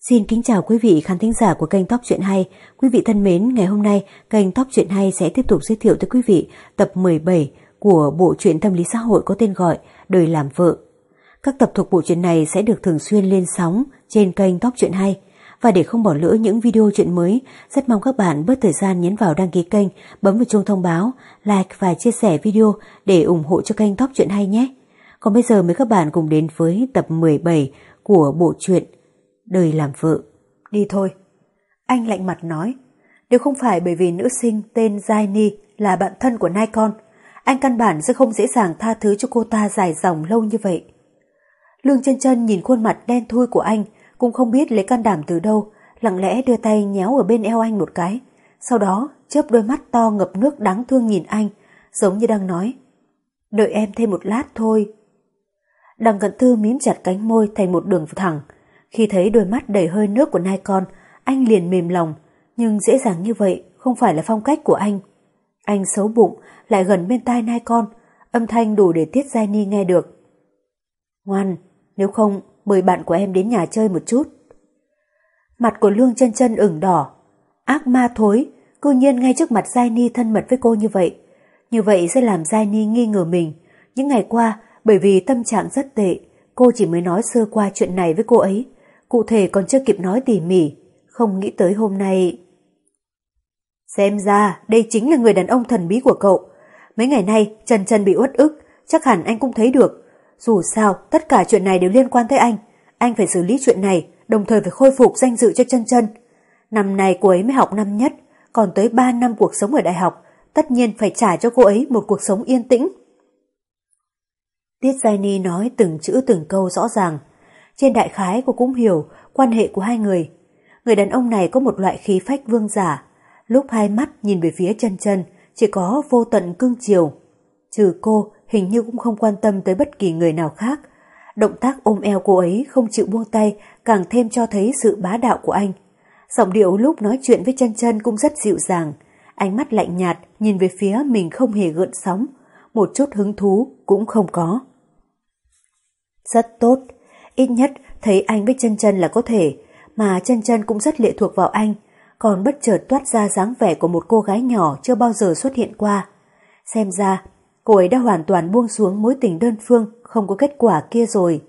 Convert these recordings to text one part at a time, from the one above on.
Xin kính chào quý vị khán thính giả của kênh Top Chuyện Hay. Quý vị thân mến, ngày hôm nay kênh Top Chuyện Hay sẽ tiếp tục giới thiệu tới quý vị tập 17 của bộ truyện tâm lý xã hội có tên gọi Đời làm vợ. Các tập thuộc bộ truyện này sẽ được thường xuyên lên sóng trên kênh Top Chuyện Hay. Và để không bỏ lỡ những video chuyện mới, rất mong các bạn bớt thời gian nhấn vào đăng ký kênh, bấm vào chuông thông báo, like và chia sẻ video để ủng hộ cho kênh Top Chuyện Hay nhé. Còn bây giờ mời các bạn cùng đến với tập 17 của bộ truyện Đời làm vợ. Đi thôi. Anh lạnh mặt nói. Nếu không phải bởi vì nữ sinh tên Jaini là bạn thân của Nikon, anh căn bản sẽ không dễ dàng tha thứ cho cô ta dài dòng lâu như vậy. Lương chân chân nhìn khuôn mặt đen thui của anh, cũng không biết lấy can đảm từ đâu, lặng lẽ đưa tay nhéo ở bên eo anh một cái. Sau đó, chớp đôi mắt to ngập nước đáng thương nhìn anh, giống như đang nói. Đợi em thêm một lát thôi. Đằng cận tư mím chặt cánh môi thành một đường thẳng. Khi thấy đôi mắt đầy hơi nước của Nikon, anh liền mềm lòng, nhưng dễ dàng như vậy không phải là phong cách của anh. Anh xấu bụng, lại gần bên tai Nikon, âm thanh đủ để Tiết Giai Ni nghe được. Ngoan, nếu không mời bạn của em đến nhà chơi một chút. Mặt của Lương chân chân ửng đỏ, ác ma thối, cư nhiên ngay trước mặt Giai Ni thân mật với cô như vậy. Như vậy sẽ làm Giai Ni nghi ngờ mình. Những ngày qua, bởi vì tâm trạng rất tệ, cô chỉ mới nói sơ qua chuyện này với cô ấy. Cụ thể còn chưa kịp nói tỉ mỉ, không nghĩ tới hôm nay... Xem ra đây chính là người đàn ông thần bí của cậu. Mấy ngày nay Trần Trần bị uất ức, chắc hẳn anh cũng thấy được. Dù sao, tất cả chuyện này đều liên quan tới anh. Anh phải xử lý chuyện này, đồng thời phải khôi phục danh dự cho chân chân. Năm nay cô ấy mới học năm nhất, còn tới 3 năm cuộc sống ở đại học, tất nhiên phải trả cho cô ấy một cuộc sống yên tĩnh. Tiết Giai Ni nói từng chữ từng câu rõ ràng. Trên đại khái cô cũng hiểu quan hệ của hai người. Người đàn ông này có một loại khí phách vương giả. Lúc hai mắt nhìn về phía chân chân, chỉ có vô tận cương chiều. Trừ cô, hình như cũng không quan tâm tới bất kỳ người nào khác. Động tác ôm eo cô ấy không chịu buông tay càng thêm cho thấy sự bá đạo của anh. Giọng điệu lúc nói chuyện với chân chân cũng rất dịu dàng. Ánh mắt lạnh nhạt nhìn về phía mình không hề gợn sóng. Một chút hứng thú cũng không có. Rất tốt. Ít nhất thấy anh với chân chân là có thể, mà chân chân cũng rất lệ thuộc vào anh, còn bất chợt toát ra dáng vẻ của một cô gái nhỏ chưa bao giờ xuất hiện qua. Xem ra, cô ấy đã hoàn toàn buông xuống mối tình đơn phương, không có kết quả kia rồi.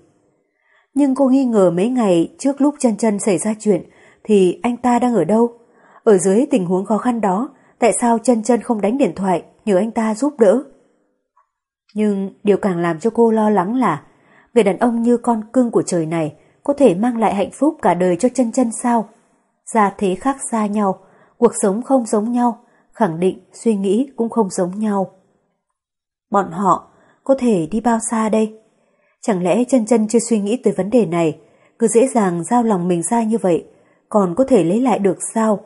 Nhưng cô nghi ngờ mấy ngày trước lúc chân chân xảy ra chuyện thì anh ta đang ở đâu? Ở dưới tình huống khó khăn đó, tại sao chân chân không đánh điện thoại nhờ anh ta giúp đỡ? Nhưng điều càng làm cho cô lo lắng là người đàn ông như con cưng của trời này có thể mang lại hạnh phúc cả đời cho chân chân sao? Gia thế khác xa nhau, cuộc sống không giống nhau, khẳng định suy nghĩ cũng không giống nhau. Bọn họ có thể đi bao xa đây? Chẳng lẽ chân chân chưa suy nghĩ tới vấn đề này, cứ dễ dàng giao lòng mình ra như vậy, còn có thể lấy lại được sao?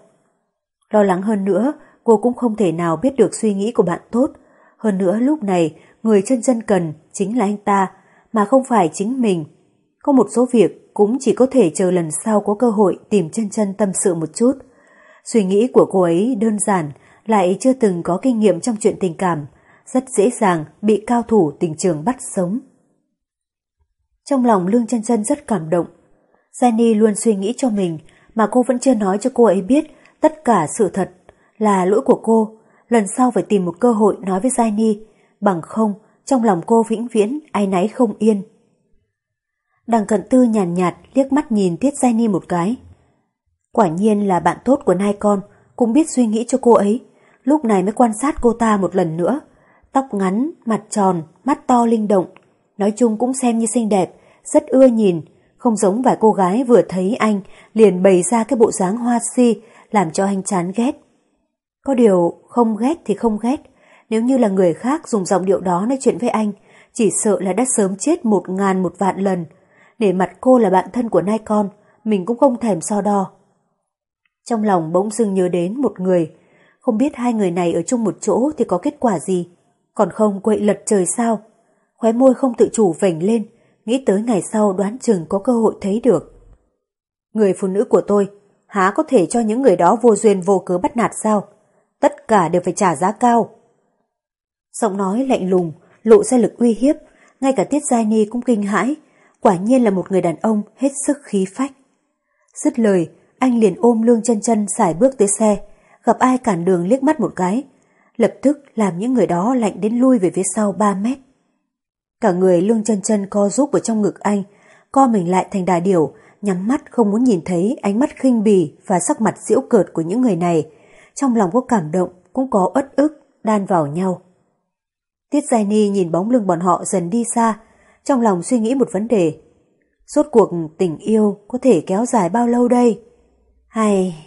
Lo lắng hơn nữa, cô cũng không thể nào biết được suy nghĩ của bạn tốt. Hơn nữa lúc này, người chân chân cần chính là anh ta, mà không phải chính mình. Có một số việc cũng chỉ có thể chờ lần sau có cơ hội tìm chân chân tâm sự một chút. Suy nghĩ của cô ấy đơn giản, lại chưa từng có kinh nghiệm trong chuyện tình cảm, rất dễ dàng bị cao thủ tình trường bắt sống. Trong lòng Lương chân chân rất cảm động. Jenny luôn suy nghĩ cho mình mà cô vẫn chưa nói cho cô ấy biết tất cả sự thật là lỗi của cô. Lần sau phải tìm một cơ hội nói với Jenny, bằng không trong lòng cô vĩnh viễn ai náy không yên. Đằng cận tư nhàn nhạt, nhạt liếc mắt nhìn Tiết Giai Ni một cái. Quả nhiên là bạn tốt của nai con, cũng biết suy nghĩ cho cô ấy, lúc này mới quan sát cô ta một lần nữa. Tóc ngắn, mặt tròn, mắt to linh động, nói chung cũng xem như xinh đẹp, rất ưa nhìn, không giống vài cô gái vừa thấy anh liền bày ra cái bộ dáng hoa si làm cho anh chán ghét. Có điều không ghét thì không ghét, nếu như là người khác dùng giọng điệu đó nói chuyện với anh, chỉ sợ là đã sớm chết một ngàn một vạn lần. Để mặt cô là bạn thân của nai con, mình cũng không thèm so đo. Trong lòng bỗng dưng nhớ đến một người, không biết hai người này ở chung một chỗ thì có kết quả gì, còn không quậy lật trời sao. Khóe môi không tự chủ vểnh lên, nghĩ tới ngày sau đoán chừng có cơ hội thấy được. Người phụ nữ của tôi, há có thể cho những người đó vô duyên vô cớ bắt nạt sao? Tất cả đều phải trả giá cao. Giọng nói lạnh lùng, lộ ra lực uy hiếp, ngay cả Tiết Giai Ni cũng kinh hãi, quả nhiên là một người đàn ông hết sức khí phách. Dứt lời, anh liền ôm lương chân chân xài bước tới xe, gặp ai cản đường liếc mắt một cái, lập tức làm những người đó lạnh đến lui về phía sau 3 mét. Cả người lương chân chân co rút ở trong ngực anh, co mình lại thành đà điểu, nhắm mắt không muốn nhìn thấy ánh mắt khinh bỉ và sắc mặt diễu cợt của những người này. Trong lòng có cảm động, cũng có ất ức, đan vào nhau. Tiết Giai Ni nhìn bóng lưng bọn họ dần đi xa, trong lòng suy nghĩ một vấn đề. Rốt cuộc tình yêu có thể kéo dài bao lâu đây? Hay...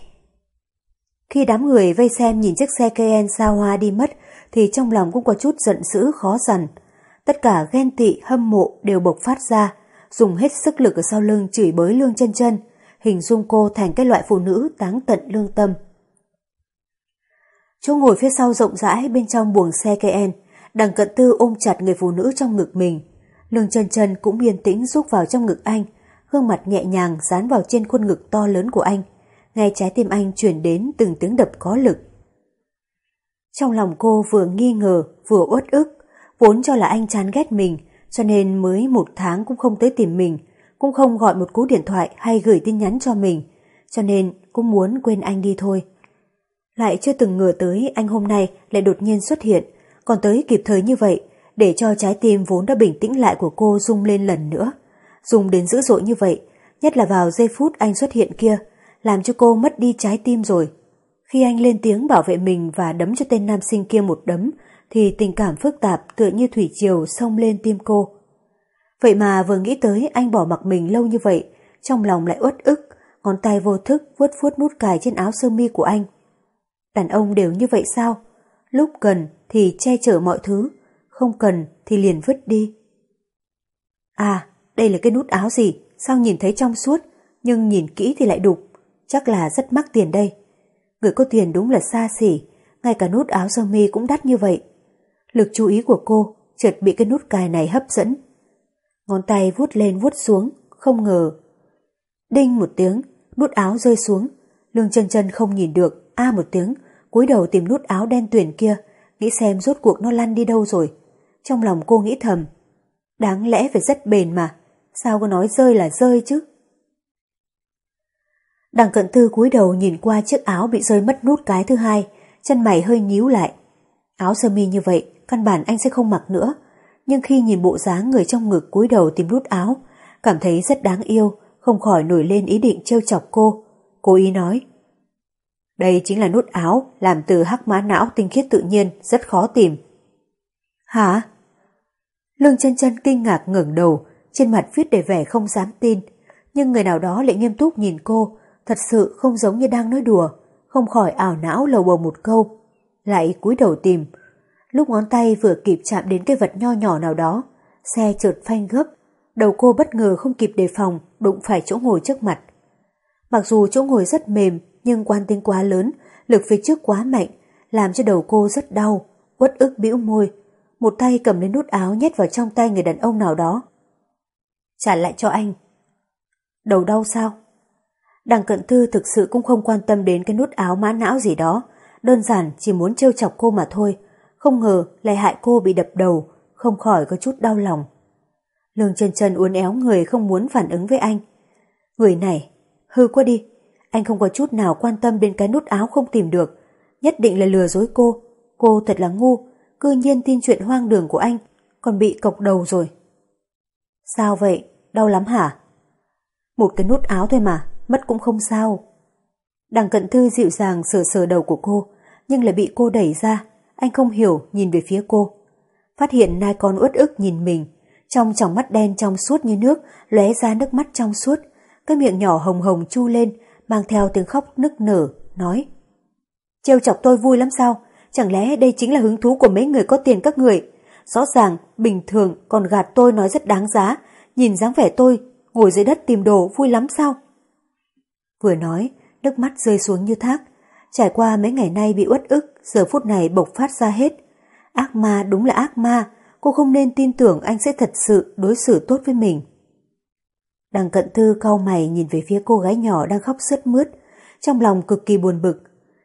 Khi đám người vây xem nhìn chiếc xe KN sao hoa đi mất thì trong lòng cũng có chút giận dữ khó dằn. Tất cả ghen tị hâm mộ đều bộc phát ra, dùng hết sức lực ở sau lưng chửi bới lương chân chân, hình dung cô thành cái loại phụ nữ táng tận lương tâm. Chỗ ngồi phía sau rộng rãi bên trong buồng xe KN, đằng cận tư ôm chặt người phụ nữ trong ngực mình. Lương chân chân cũng yên tĩnh rúc vào trong ngực anh, gương mặt nhẹ nhàng dán vào trên khuôn ngực to lớn của anh, nghe trái tim anh chuyển đến từng tiếng đập có lực. Trong lòng cô vừa nghi ngờ, vừa uất ức, vốn cho là anh chán ghét mình, cho nên mới một tháng cũng không tới tìm mình, cũng không gọi một cú điện thoại hay gửi tin nhắn cho mình, cho nên cũng muốn quên anh đi thôi. Lại chưa từng ngờ tới anh hôm nay lại đột nhiên xuất hiện, còn tới kịp thời như vậy, để cho trái tim vốn đã bình tĩnh lại của cô rung lên lần nữa. Rung đến dữ dội như vậy, nhất là vào giây phút anh xuất hiện kia, làm cho cô mất đi trái tim rồi. Khi anh lên tiếng bảo vệ mình và đấm cho tên nam sinh kia một đấm, thì tình cảm phức tạp tựa như thủy triều xông lên tim cô. Vậy mà vừa nghĩ tới anh bỏ mặc mình lâu như vậy, trong lòng lại uất ức, ngón tay vô thức vuốt vuốt nút cài trên áo sơ mi của anh. Đàn ông đều như vậy sao? Lúc cần thì che chở mọi thứ, không cần thì liền vứt đi. À, đây là cái nút áo gì? Sao nhìn thấy trong suốt, nhưng nhìn kỹ thì lại đục. Chắc là rất mắc tiền đây. Người có tiền đúng là xa xỉ, ngay cả nút áo sơ mi cũng đắt như vậy. Lực chú ý của cô chợt bị cái nút cài này hấp dẫn. Ngón tay vuốt lên vuốt xuống, không ngờ. Đinh một tiếng, nút áo rơi xuống. Lương chân chân không nhìn được, a một tiếng, cúi đầu tìm nút áo đen tuyển kia, nghĩ xem rốt cuộc nó lăn đi đâu rồi. Trong lòng cô nghĩ thầm, đáng lẽ phải rất bền mà, sao có nói rơi là rơi chứ? Đằng cận tư cúi đầu nhìn qua chiếc áo bị rơi mất nút cái thứ hai, chân mày hơi nhíu lại. Áo sơ mi như vậy, căn bản anh sẽ không mặc nữa. Nhưng khi nhìn bộ dáng người trong ngực cúi đầu tìm nút áo, cảm thấy rất đáng yêu, không khỏi nổi lên ý định trêu chọc cô. Cô ý nói, đây chính là nút áo làm từ hắc mã não tinh khiết tự nhiên, rất khó tìm. Hả? Lương chân chân kinh ngạc ngẩng đầu, trên mặt viết để vẻ không dám tin. Nhưng người nào đó lại nghiêm túc nhìn cô, thật sự không giống như đang nói đùa, không khỏi ảo não lầu bầu một câu. Lại cúi đầu tìm. Lúc ngón tay vừa kịp chạm đến cái vật nho nhỏ nào đó, xe chợt phanh gấp, đầu cô bất ngờ không kịp đề phòng, đụng phải chỗ ngồi trước mặt. Mặc dù chỗ ngồi rất mềm, nhưng quan tính quá lớn, lực phía trước quá mạnh, làm cho đầu cô rất đau, uất ức bĩu môi, một tay cầm lấy nút áo nhét vào trong tay người đàn ông nào đó. Trả lại cho anh. Đầu đau sao? Đằng cận thư thực sự cũng không quan tâm đến cái nút áo mã não gì đó, đơn giản chỉ muốn trêu chọc cô mà thôi, không ngờ lại hại cô bị đập đầu, không khỏi có chút đau lòng. Lương chân chân uốn éo người không muốn phản ứng với anh. Người này, hư quá đi, anh không có chút nào quan tâm đến cái nút áo không tìm được, nhất định là lừa dối cô. Cô thật là ngu, cư nhiên tin chuyện hoang đường của anh, còn bị cộc đầu rồi. Sao vậy? Đau lắm hả? Một cái nút áo thôi mà, mất cũng không sao. Đằng cận thư dịu dàng sờ sờ đầu của cô, nhưng lại bị cô đẩy ra, anh không hiểu nhìn về phía cô. Phát hiện nai con uất ức nhìn mình, trong tròng mắt đen trong suốt như nước, lóe ra nước mắt trong suốt, cái miệng nhỏ hồng hồng chu lên, mang theo tiếng khóc nức nở, nói Trêu chọc tôi vui lắm sao? Chẳng lẽ đây chính là hứng thú của mấy người có tiền các người? Rõ ràng, bình thường còn gạt tôi nói rất đáng giá, nhìn dáng vẻ tôi, ngồi dưới đất tìm đồ vui lắm sao? Vừa nói, nước mắt rơi xuống như thác, trải qua mấy ngày nay bị uất ức, giờ phút này bộc phát ra hết. Ác ma đúng là ác ma, cô không nên tin tưởng anh sẽ thật sự đối xử tốt với mình. Đằng cận thư cau mày nhìn về phía cô gái nhỏ đang khóc sướt mướt, trong lòng cực kỳ buồn bực.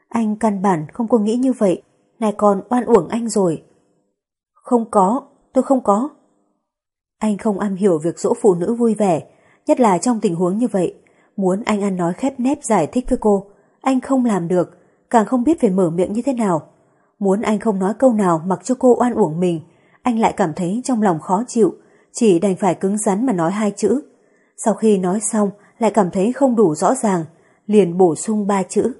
Anh căn bản không có nghĩ như vậy, này còn oan uổng anh rồi. Không có, tôi không có. Anh không am hiểu việc dỗ phụ nữ vui vẻ, nhất là trong tình huống như vậy. Muốn anh ăn nói khép nép giải thích với cô, anh không làm được, càng không biết phải mở miệng như thế nào. Muốn anh không nói câu nào mặc cho cô oan uổng mình, anh lại cảm thấy trong lòng khó chịu, chỉ đành phải cứng rắn mà nói hai chữ. Sau khi nói xong, lại cảm thấy không đủ rõ ràng, liền bổ sung ba chữ.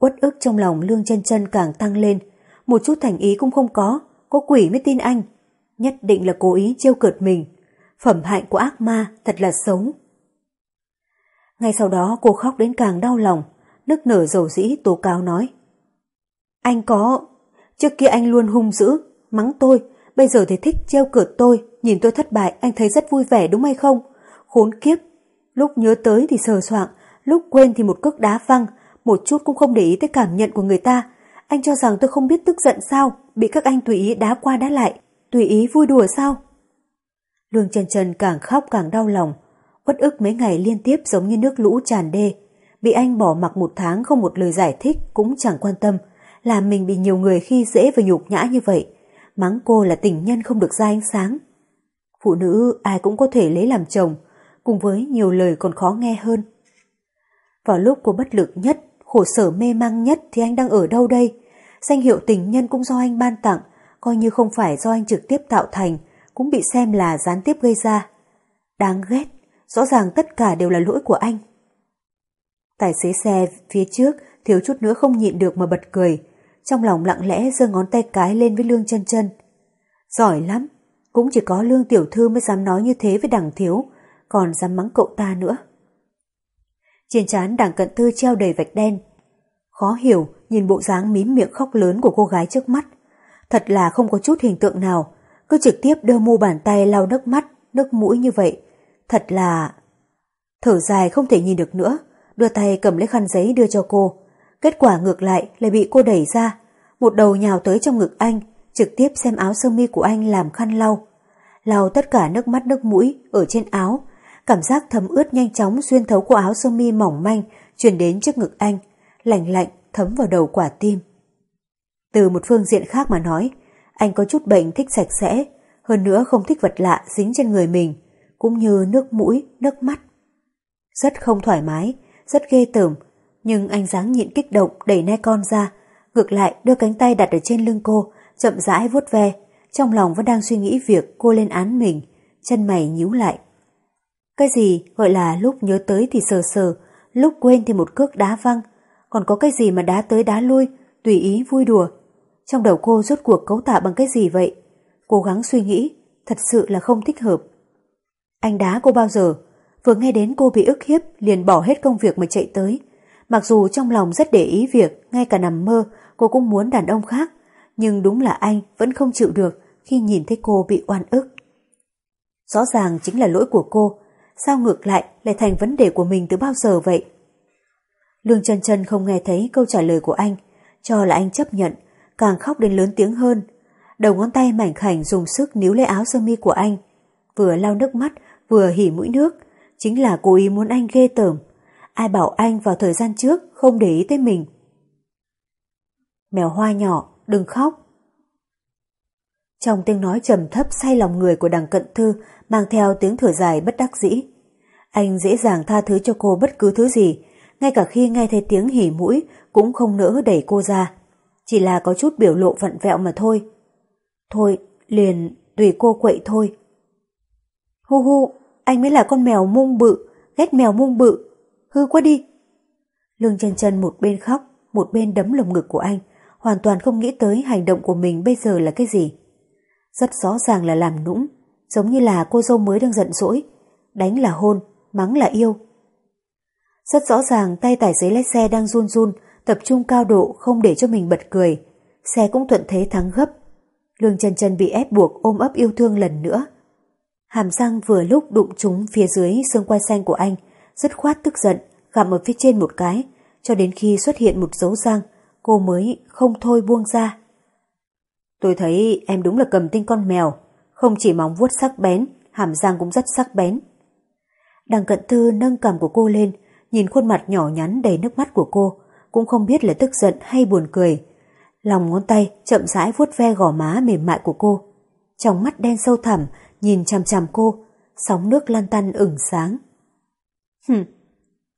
Uất ức trong lòng lương chân chân càng tăng lên, một chút thành ý cũng không có, có quỷ mới tin anh. Nhất định là cố ý trêu cợt mình. Phẩm hạnh của ác ma thật là xấu. Ngay sau đó cô khóc đến càng đau lòng, nức nở dầu dĩ tố cáo nói. Anh có, trước kia anh luôn hung dữ, mắng tôi, bây giờ thì thích trêu cợt tôi, nhìn tôi thất bại anh thấy rất vui vẻ đúng hay không? Khốn kiếp, lúc nhớ tới thì sờ soạng, lúc quên thì một cước đá văng, một chút cũng không để ý tới cảm nhận của người ta. Anh cho rằng tôi không biết tức giận sao, bị các anh tùy ý đá qua đá lại, tùy ý vui đùa sao? Lương Trần Trần càng khóc càng đau lòng, uất ức mấy ngày liên tiếp giống như nước lũ tràn đê. Bị anh bỏ mặc một tháng không một lời giải thích cũng chẳng quan tâm, làm mình bị nhiều người khi dễ và nhục nhã như vậy. Mắng cô là tình nhân không được ra ánh sáng. Phụ nữ ai cũng có thể lấy làm chồng, cùng với nhiều lời còn khó nghe hơn. Vào lúc cô bất lực nhất, khổ sở mê mang nhất thì anh đang ở đâu đây? Danh hiệu tình nhân cũng do anh ban tặng, coi như không phải do anh trực tiếp tạo thành, cũng bị xem là gián tiếp gây ra. Đáng ghét, rõ ràng tất cả đều là lỗi của anh. Tài xế xe phía trước thiếu chút nữa không nhịn được mà bật cười, trong lòng lặng lẽ giơ ngón tay cái lên với Lương chân chân. Giỏi lắm, cũng chỉ có Lương tiểu thư mới dám nói như thế với đằng thiếu, còn dám mắng cậu ta nữa. Trên trán đảng cận thư treo đầy vạch đen. Khó hiểu nhìn bộ dáng mím miệng khóc lớn của cô gái trước mắt. Thật là không có chút hình tượng nào, cứ trực tiếp đưa mu bàn tay lau nước mắt, nước mũi như vậy. Thật là... Thở dài không thể nhìn được nữa, đưa tay cầm lấy khăn giấy đưa cho cô. Kết quả ngược lại lại bị cô đẩy ra, một đầu nhào tới trong ngực anh, trực tiếp xem áo sơ mi của anh làm khăn lau. Lau tất cả nước mắt nước mũi ở trên áo, cảm giác thấm ướt nhanh chóng xuyên thấu qua áo sơ mi mỏng manh truyền đến trước ngực anh, lạnh lạnh thấm vào đầu quả tim. Từ một phương diện khác mà nói, anh có chút bệnh thích sạch sẽ, hơn nữa không thích vật lạ dính trên người mình, cũng như nước mũi, nước mắt. Rất không thoải mái, rất ghê tởm, nhưng anh dáng nhịn kích động đẩy nai con ra, ngược lại đưa cánh tay đặt ở trên lưng cô, chậm rãi vuốt ve, trong lòng vẫn đang suy nghĩ việc cô lên án mình, chân mày nhíu lại. Cái gì gọi là lúc nhớ tới thì sờ sờ, lúc quên thì một cước đá văng, còn có cái gì mà đá tới đá lui, tùy ý vui đùa. Trong đầu cô rốt cuộc cấu tạo bằng cái gì vậy? Cố gắng suy nghĩ, thật sự là không thích hợp. Anh đá cô bao giờ? Vừa nghe đến cô bị ức hiếp liền bỏ hết công việc mà chạy tới. Mặc dù trong lòng rất để ý việc, ngay cả nằm mơ, cô cũng muốn đàn ông khác. Nhưng đúng là anh vẫn không chịu được khi nhìn thấy cô bị oan ức. Rõ ràng chính là lỗi của cô, sao ngược lại lại thành vấn đề của mình từ bao giờ vậy? Lương chân chân không nghe thấy câu trả lời của anh, cho là anh chấp nhận, càng khóc đến lớn tiếng hơn. Đầu ngón tay mảnh khảnh dùng sức níu lấy áo sơ mi của anh, vừa lau nước mắt, vừa hỉ mũi nước, chính là cố ý muốn anh ghê tởm. Ai bảo anh vào thời gian trước không để ý tới mình. Mèo hoa nhỏ, đừng khóc. Trong tiếng nói trầm thấp say lòng người của đằng cận thư mang theo tiếng thở dài bất đắc dĩ. Anh dễ dàng tha thứ cho cô bất cứ thứ gì, ngay cả khi nghe thấy tiếng hỉ mũi cũng không nỡ đẩy cô ra. Chỉ là có chút biểu lộ vặn vẹo mà thôi. Thôi, liền tùy cô quậy thôi. Hu hu, anh mới là con mèo mung bự, ghét mèo mung bự. Hư quá đi. Lương chân chân một bên khóc, một bên đấm lồng ngực của anh, hoàn toàn không nghĩ tới hành động của mình bây giờ là cái gì. Rất rõ ràng là làm nũng, giống như là cô dâu mới đang giận dỗi, đánh là hôn, mắng là yêu. Rất rõ ràng tay tài xế lái xe đang run run, tập trung cao độ không để cho mình bật cười. Xe cũng thuận thế thắng gấp. Lương chân chân bị ép buộc ôm ấp yêu thương lần nữa. Hàm răng vừa lúc đụng trúng phía dưới xương quai xanh của anh, rất khoát tức giận, gặm ở phía trên một cái, cho đến khi xuất hiện một dấu răng, cô mới không thôi buông ra. Tôi thấy em đúng là cầm tinh con mèo, không chỉ móng vuốt sắc bén, hàm răng cũng rất sắc bén. Đằng cận tư nâng cầm của cô lên, nhìn khuôn mặt nhỏ nhắn đầy nước mắt của cô, cũng không biết là tức giận hay buồn cười. Lòng ngón tay chậm rãi vuốt ve gò má mềm mại của cô. Trong mắt đen sâu thẳm, nhìn chằm chằm cô, sóng nước lan tăn ửng sáng. Hừm,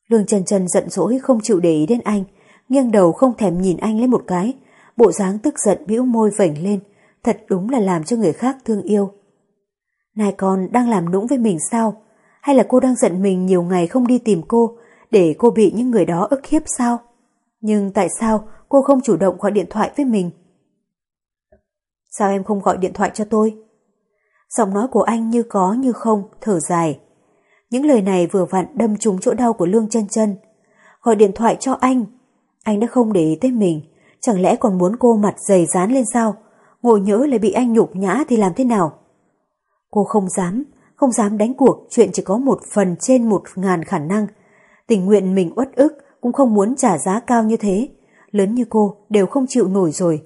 Lương trần trần giận dỗi không chịu để ý đến anh, nghiêng đầu không thèm nhìn anh lấy một cái, bộ dáng tức giận bĩu môi vểnh lên, thật đúng là làm cho người khác thương yêu. Này con đang làm nũng với mình sao? Hay là cô đang giận mình nhiều ngày không đi tìm cô, để cô bị những người đó ức hiếp sao? Nhưng tại sao cô không chủ động gọi điện thoại với mình? Sao em không gọi điện thoại cho tôi? Giọng nói của anh như có như không, thở dài. Những lời này vừa vặn đâm trúng chỗ đau của Lương chân chân. Gọi điện thoại cho anh. Anh đã không để ý tới mình. Chẳng lẽ còn muốn cô mặt dày dán lên sao? Ngồi nhỡ lại bị anh nhục nhã thì làm thế nào? Cô không dám, không dám đánh cuộc chuyện chỉ có một phần trên một ngàn khả năng. Tình nguyện mình uất ức cũng không muốn trả giá cao như thế. Lớn như cô đều không chịu nổi rồi.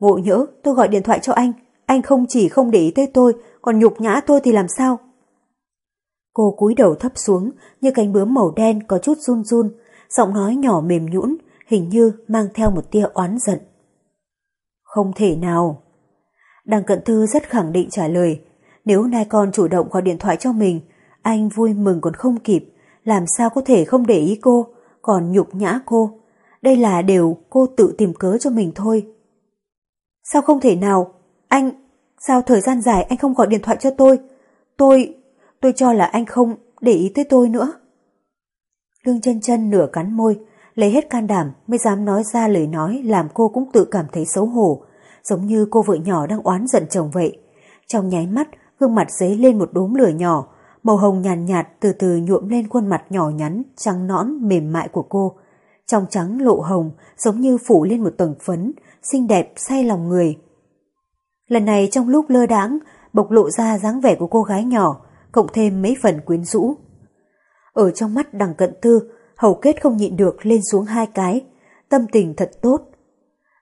Ngộ nhỡ tôi gọi điện thoại cho anh, anh không chỉ không để ý tới tôi, còn nhục nhã tôi thì làm sao? Cô cúi đầu thấp xuống như cánh bướm màu đen có chút run run, giọng nói nhỏ mềm nhũn, hình như mang theo một tia oán giận. Không thể nào. Đằng cận thư rất khẳng định trả lời, nếu nai con chủ động gọi điện thoại cho mình, anh vui mừng còn không kịp, làm sao có thể không để ý cô, còn nhục nhã cô. Đây là điều cô tự tìm cớ cho mình thôi. Sao không thể nào? Anh, sao thời gian dài anh không gọi điện thoại cho tôi? Tôi, tôi cho là anh không để ý tới tôi nữa. Lương chân chân nửa cắn môi, lấy hết can đảm mới dám nói ra lời nói làm cô cũng tự cảm thấy xấu hổ, giống như cô vợ nhỏ đang oán giận chồng vậy. Trong nháy mắt, gương mặt dấy lên một đốm lửa nhỏ, màu hồng nhàn nhạt, nhạt từ từ nhuộm lên khuôn mặt nhỏ nhắn, trắng nõn, mềm mại của cô. Trong trắng lộ hồng, giống như phủ lên một tầng phấn, xinh đẹp, say lòng người. Lần này trong lúc lơ đãng bộc lộ ra dáng vẻ của cô gái nhỏ, cộng thêm mấy phần quyến rũ. Ở trong mắt đằng cận tư, hầu kết không nhịn được lên xuống hai cái, tâm tình thật tốt.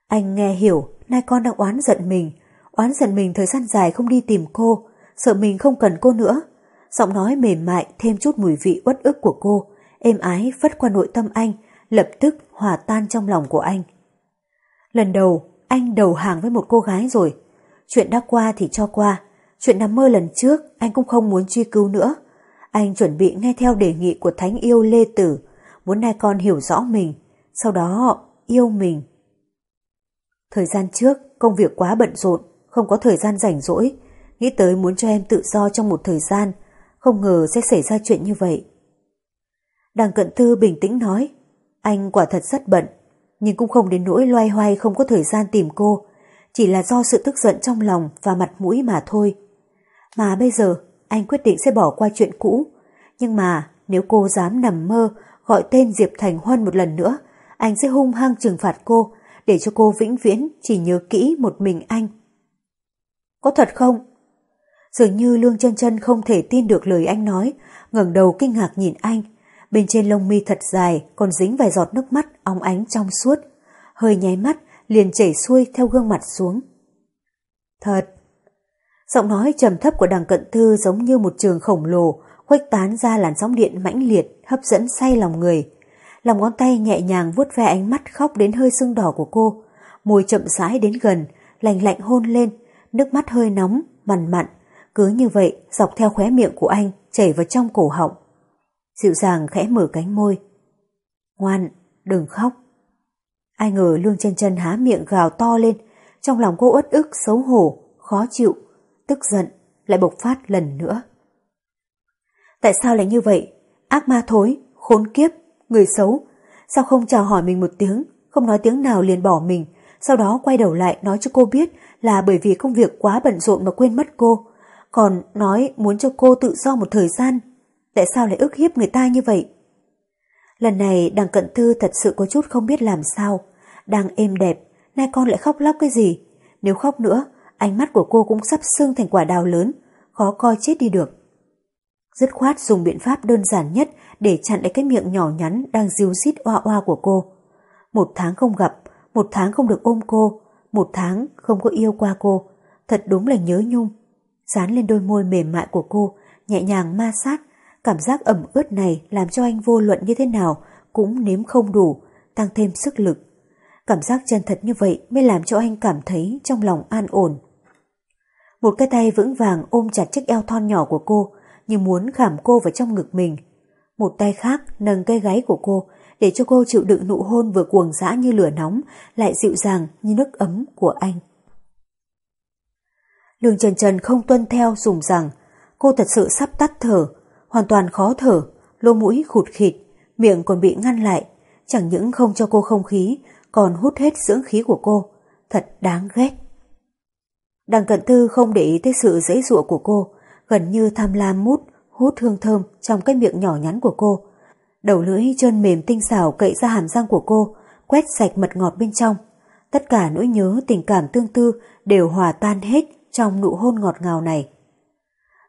Anh nghe hiểu, nay con đang oán giận mình, oán giận mình thời gian dài không đi tìm cô, sợ mình không cần cô nữa. Giọng nói mềm mại thêm chút mùi vị uất ức của cô, êm ái phất qua nội tâm anh, lập tức hòa tan trong lòng của anh. Lần đầu, anh đầu hàng với một cô gái rồi. Chuyện đã qua thì cho qua. Chuyện nằm mơ lần trước, anh cũng không muốn truy cứu nữa. Anh chuẩn bị nghe theo đề nghị của Thánh yêu Lê Tử, muốn nai con hiểu rõ mình, sau đó yêu mình. Thời gian trước, công việc quá bận rộn, không có thời gian rảnh rỗi, nghĩ tới muốn cho em tự do trong một thời gian, không ngờ sẽ xảy ra chuyện như vậy. Đằng cận thư bình tĩnh nói, anh quả thật rất bận, nhưng cũng không đến nỗi loay hoay không có thời gian tìm cô, chỉ là do sự tức giận trong lòng và mặt mũi mà thôi. Mà bây giờ, anh quyết định sẽ bỏ qua chuyện cũ, nhưng mà nếu cô dám nằm mơ gọi tên Diệp Thành Huân một lần nữa, anh sẽ hung hăng trừng phạt cô, để cho cô vĩnh viễn chỉ nhớ kỹ một mình anh. Có thật không? Dường như Lương chân chân không thể tin được lời anh nói, ngẩng đầu kinh ngạc nhìn anh, Bên trên lông mi thật dài còn dính vài giọt nước mắt óng ánh trong suốt. Hơi nháy mắt liền chảy xuôi theo gương mặt xuống. Thật! Giọng nói trầm thấp của đằng cận thư giống như một trường khổng lồ khuếch tán ra làn sóng điện mãnh liệt hấp dẫn say lòng người. Lòng ngón tay nhẹ nhàng vuốt ve ánh mắt khóc đến hơi sưng đỏ của cô. Môi chậm rãi đến gần, lành lạnh hôn lên, nước mắt hơi nóng, mằn mặn. Cứ như vậy dọc theo khóe miệng của anh chảy vào trong cổ họng dịu dàng khẽ mở cánh môi. Ngoan, đừng khóc. Ai ngờ Lương chân chân há miệng gào to lên, trong lòng cô uất ức, xấu hổ, khó chịu, tức giận, lại bộc phát lần nữa. Tại sao lại như vậy? Ác ma thối, khốn kiếp, người xấu. Sao không chào hỏi mình một tiếng, không nói tiếng nào liền bỏ mình, sau đó quay đầu lại nói cho cô biết là bởi vì công việc quá bận rộn mà quên mất cô, còn nói muốn cho cô tự do một thời gian tại sao lại ức hiếp người ta như vậy? Lần này đằng cận thư thật sự có chút không biết làm sao, đang êm đẹp, nay con lại khóc lóc cái gì? Nếu khóc nữa, ánh mắt của cô cũng sắp sưng thành quả đào lớn, khó coi chết đi được. Dứt khoát dùng biện pháp đơn giản nhất để chặn lại cái miệng nhỏ nhắn đang díu xít oa oa của cô. Một tháng không gặp, một tháng không được ôm cô, một tháng không có yêu qua cô, thật đúng là nhớ nhung. Dán lên đôi môi mềm mại của cô, nhẹ nhàng ma sát, Cảm giác ẩm ướt này làm cho anh vô luận như thế nào cũng nếm không đủ, tăng thêm sức lực. Cảm giác chân thật như vậy mới làm cho anh cảm thấy trong lòng an ổn. Một cái tay vững vàng ôm chặt chiếc eo thon nhỏ của cô, như muốn khảm cô vào trong ngực mình. Một tay khác nâng cây gáy của cô để cho cô chịu đựng nụ hôn vừa cuồng dã như lửa nóng lại dịu dàng như nước ấm của anh. Lương Trần Trần không tuân theo dùng rằng cô thật sự sắp tắt thở, hoàn toàn khó thở, lỗ mũi khụt khịt, miệng còn bị ngăn lại, chẳng những không cho cô không khí, còn hút hết dưỡng khí của cô, thật đáng ghét. Đằng cận tư không để ý tới sự dễ dụa của cô, gần như tham lam mút, hút hương thơm trong cái miệng nhỏ nhắn của cô. Đầu lưỡi trơn mềm tinh xảo cậy ra hàm răng của cô, quét sạch mật ngọt bên trong. Tất cả nỗi nhớ tình cảm tương tư đều hòa tan hết trong nụ hôn ngọt ngào này.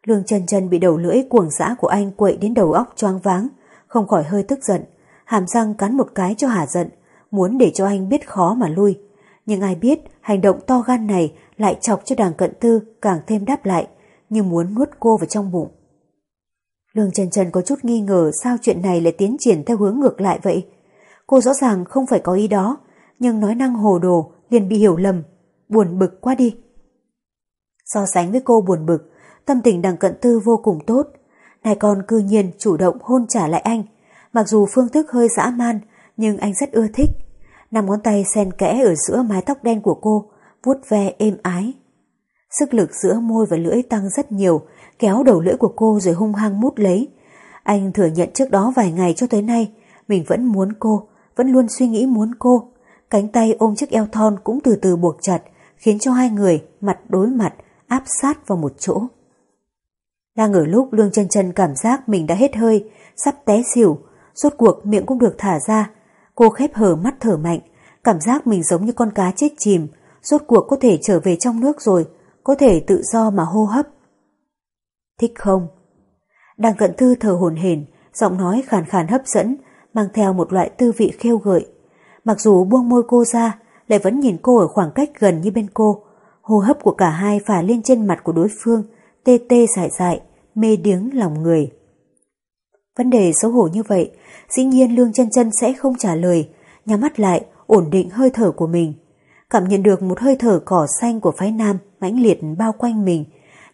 Lương chân chân bị đầu lưỡi cuồng dã của anh quậy đến đầu óc choáng váng, không khỏi hơi tức giận, hàm răng cắn một cái cho hả giận, muốn để cho anh biết khó mà lui. Nhưng ai biết hành động to gan này lại chọc cho đàng cận tư càng thêm đáp lại, như muốn nuốt cô vào trong bụng. Lương Trần Trần có chút nghi ngờ sao chuyện này lại tiến triển theo hướng ngược lại vậy. Cô rõ ràng không phải có ý đó, nhưng nói năng hồ đồ liền bị hiểu lầm, buồn bực quá đi. So sánh với cô buồn bực, tâm tình đằng cận tư vô cùng tốt. Này con cư nhiên chủ động hôn trả lại anh. Mặc dù phương thức hơi dã man, nhưng anh rất ưa thích. Nằm ngón tay sen kẽ ở giữa mái tóc đen của cô, vuốt ve êm ái. Sức lực giữa môi và lưỡi tăng rất nhiều, kéo đầu lưỡi của cô rồi hung hăng mút lấy. Anh thừa nhận trước đó vài ngày cho tới nay, mình vẫn muốn cô, vẫn luôn suy nghĩ muốn cô. Cánh tay ôm chiếc eo thon cũng từ từ buộc chặt, khiến cho hai người mặt đối mặt, áp sát vào một chỗ. Đang ở lúc Lương chân chân cảm giác mình đã hết hơi, sắp té xỉu, rốt cuộc miệng cũng được thả ra. Cô khép hờ mắt thở mạnh, cảm giác mình giống như con cá chết chìm, rốt cuộc có thể trở về trong nước rồi, có thể tự do mà hô hấp. Thích không? Đang cận thư thở hồn hển, giọng nói khàn khàn hấp dẫn, mang theo một loại tư vị khêu gợi. Mặc dù buông môi cô ra, lại vẫn nhìn cô ở khoảng cách gần như bên cô. Hô hấp của cả hai phả lên trên mặt của đối phương, tê tê dại dại, mê điếng lòng người. Vấn đề xấu hổ như vậy, dĩ nhiên Lương chân chân sẽ không trả lời, nhắm mắt lại, ổn định hơi thở của mình. Cảm nhận được một hơi thở cỏ xanh của phái nam mãnh liệt bao quanh mình,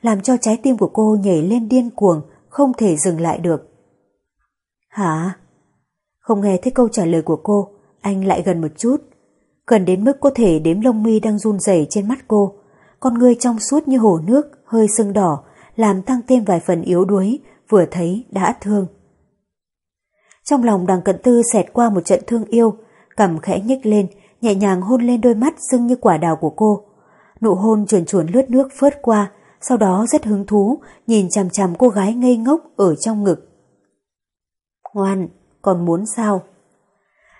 làm cho trái tim của cô nhảy lên điên cuồng, không thể dừng lại được. Hả? Không nghe thấy câu trả lời của cô, anh lại gần một chút, gần đến mức có thể đếm lông mi đang run rẩy trên mắt cô. Con người trong suốt như hồ nước, hơi sưng đỏ, làm tăng thêm vài phần yếu đuối, vừa thấy đã thương. Trong lòng đằng cận tư xẹt qua một trận thương yêu, cầm khẽ nhích lên, nhẹ nhàng hôn lên đôi mắt sưng như quả đào của cô. Nụ hôn chuồn chuồn lướt nước phớt qua, sau đó rất hứng thú, nhìn chằm chằm cô gái ngây ngốc ở trong ngực. Ngoan, còn muốn sao?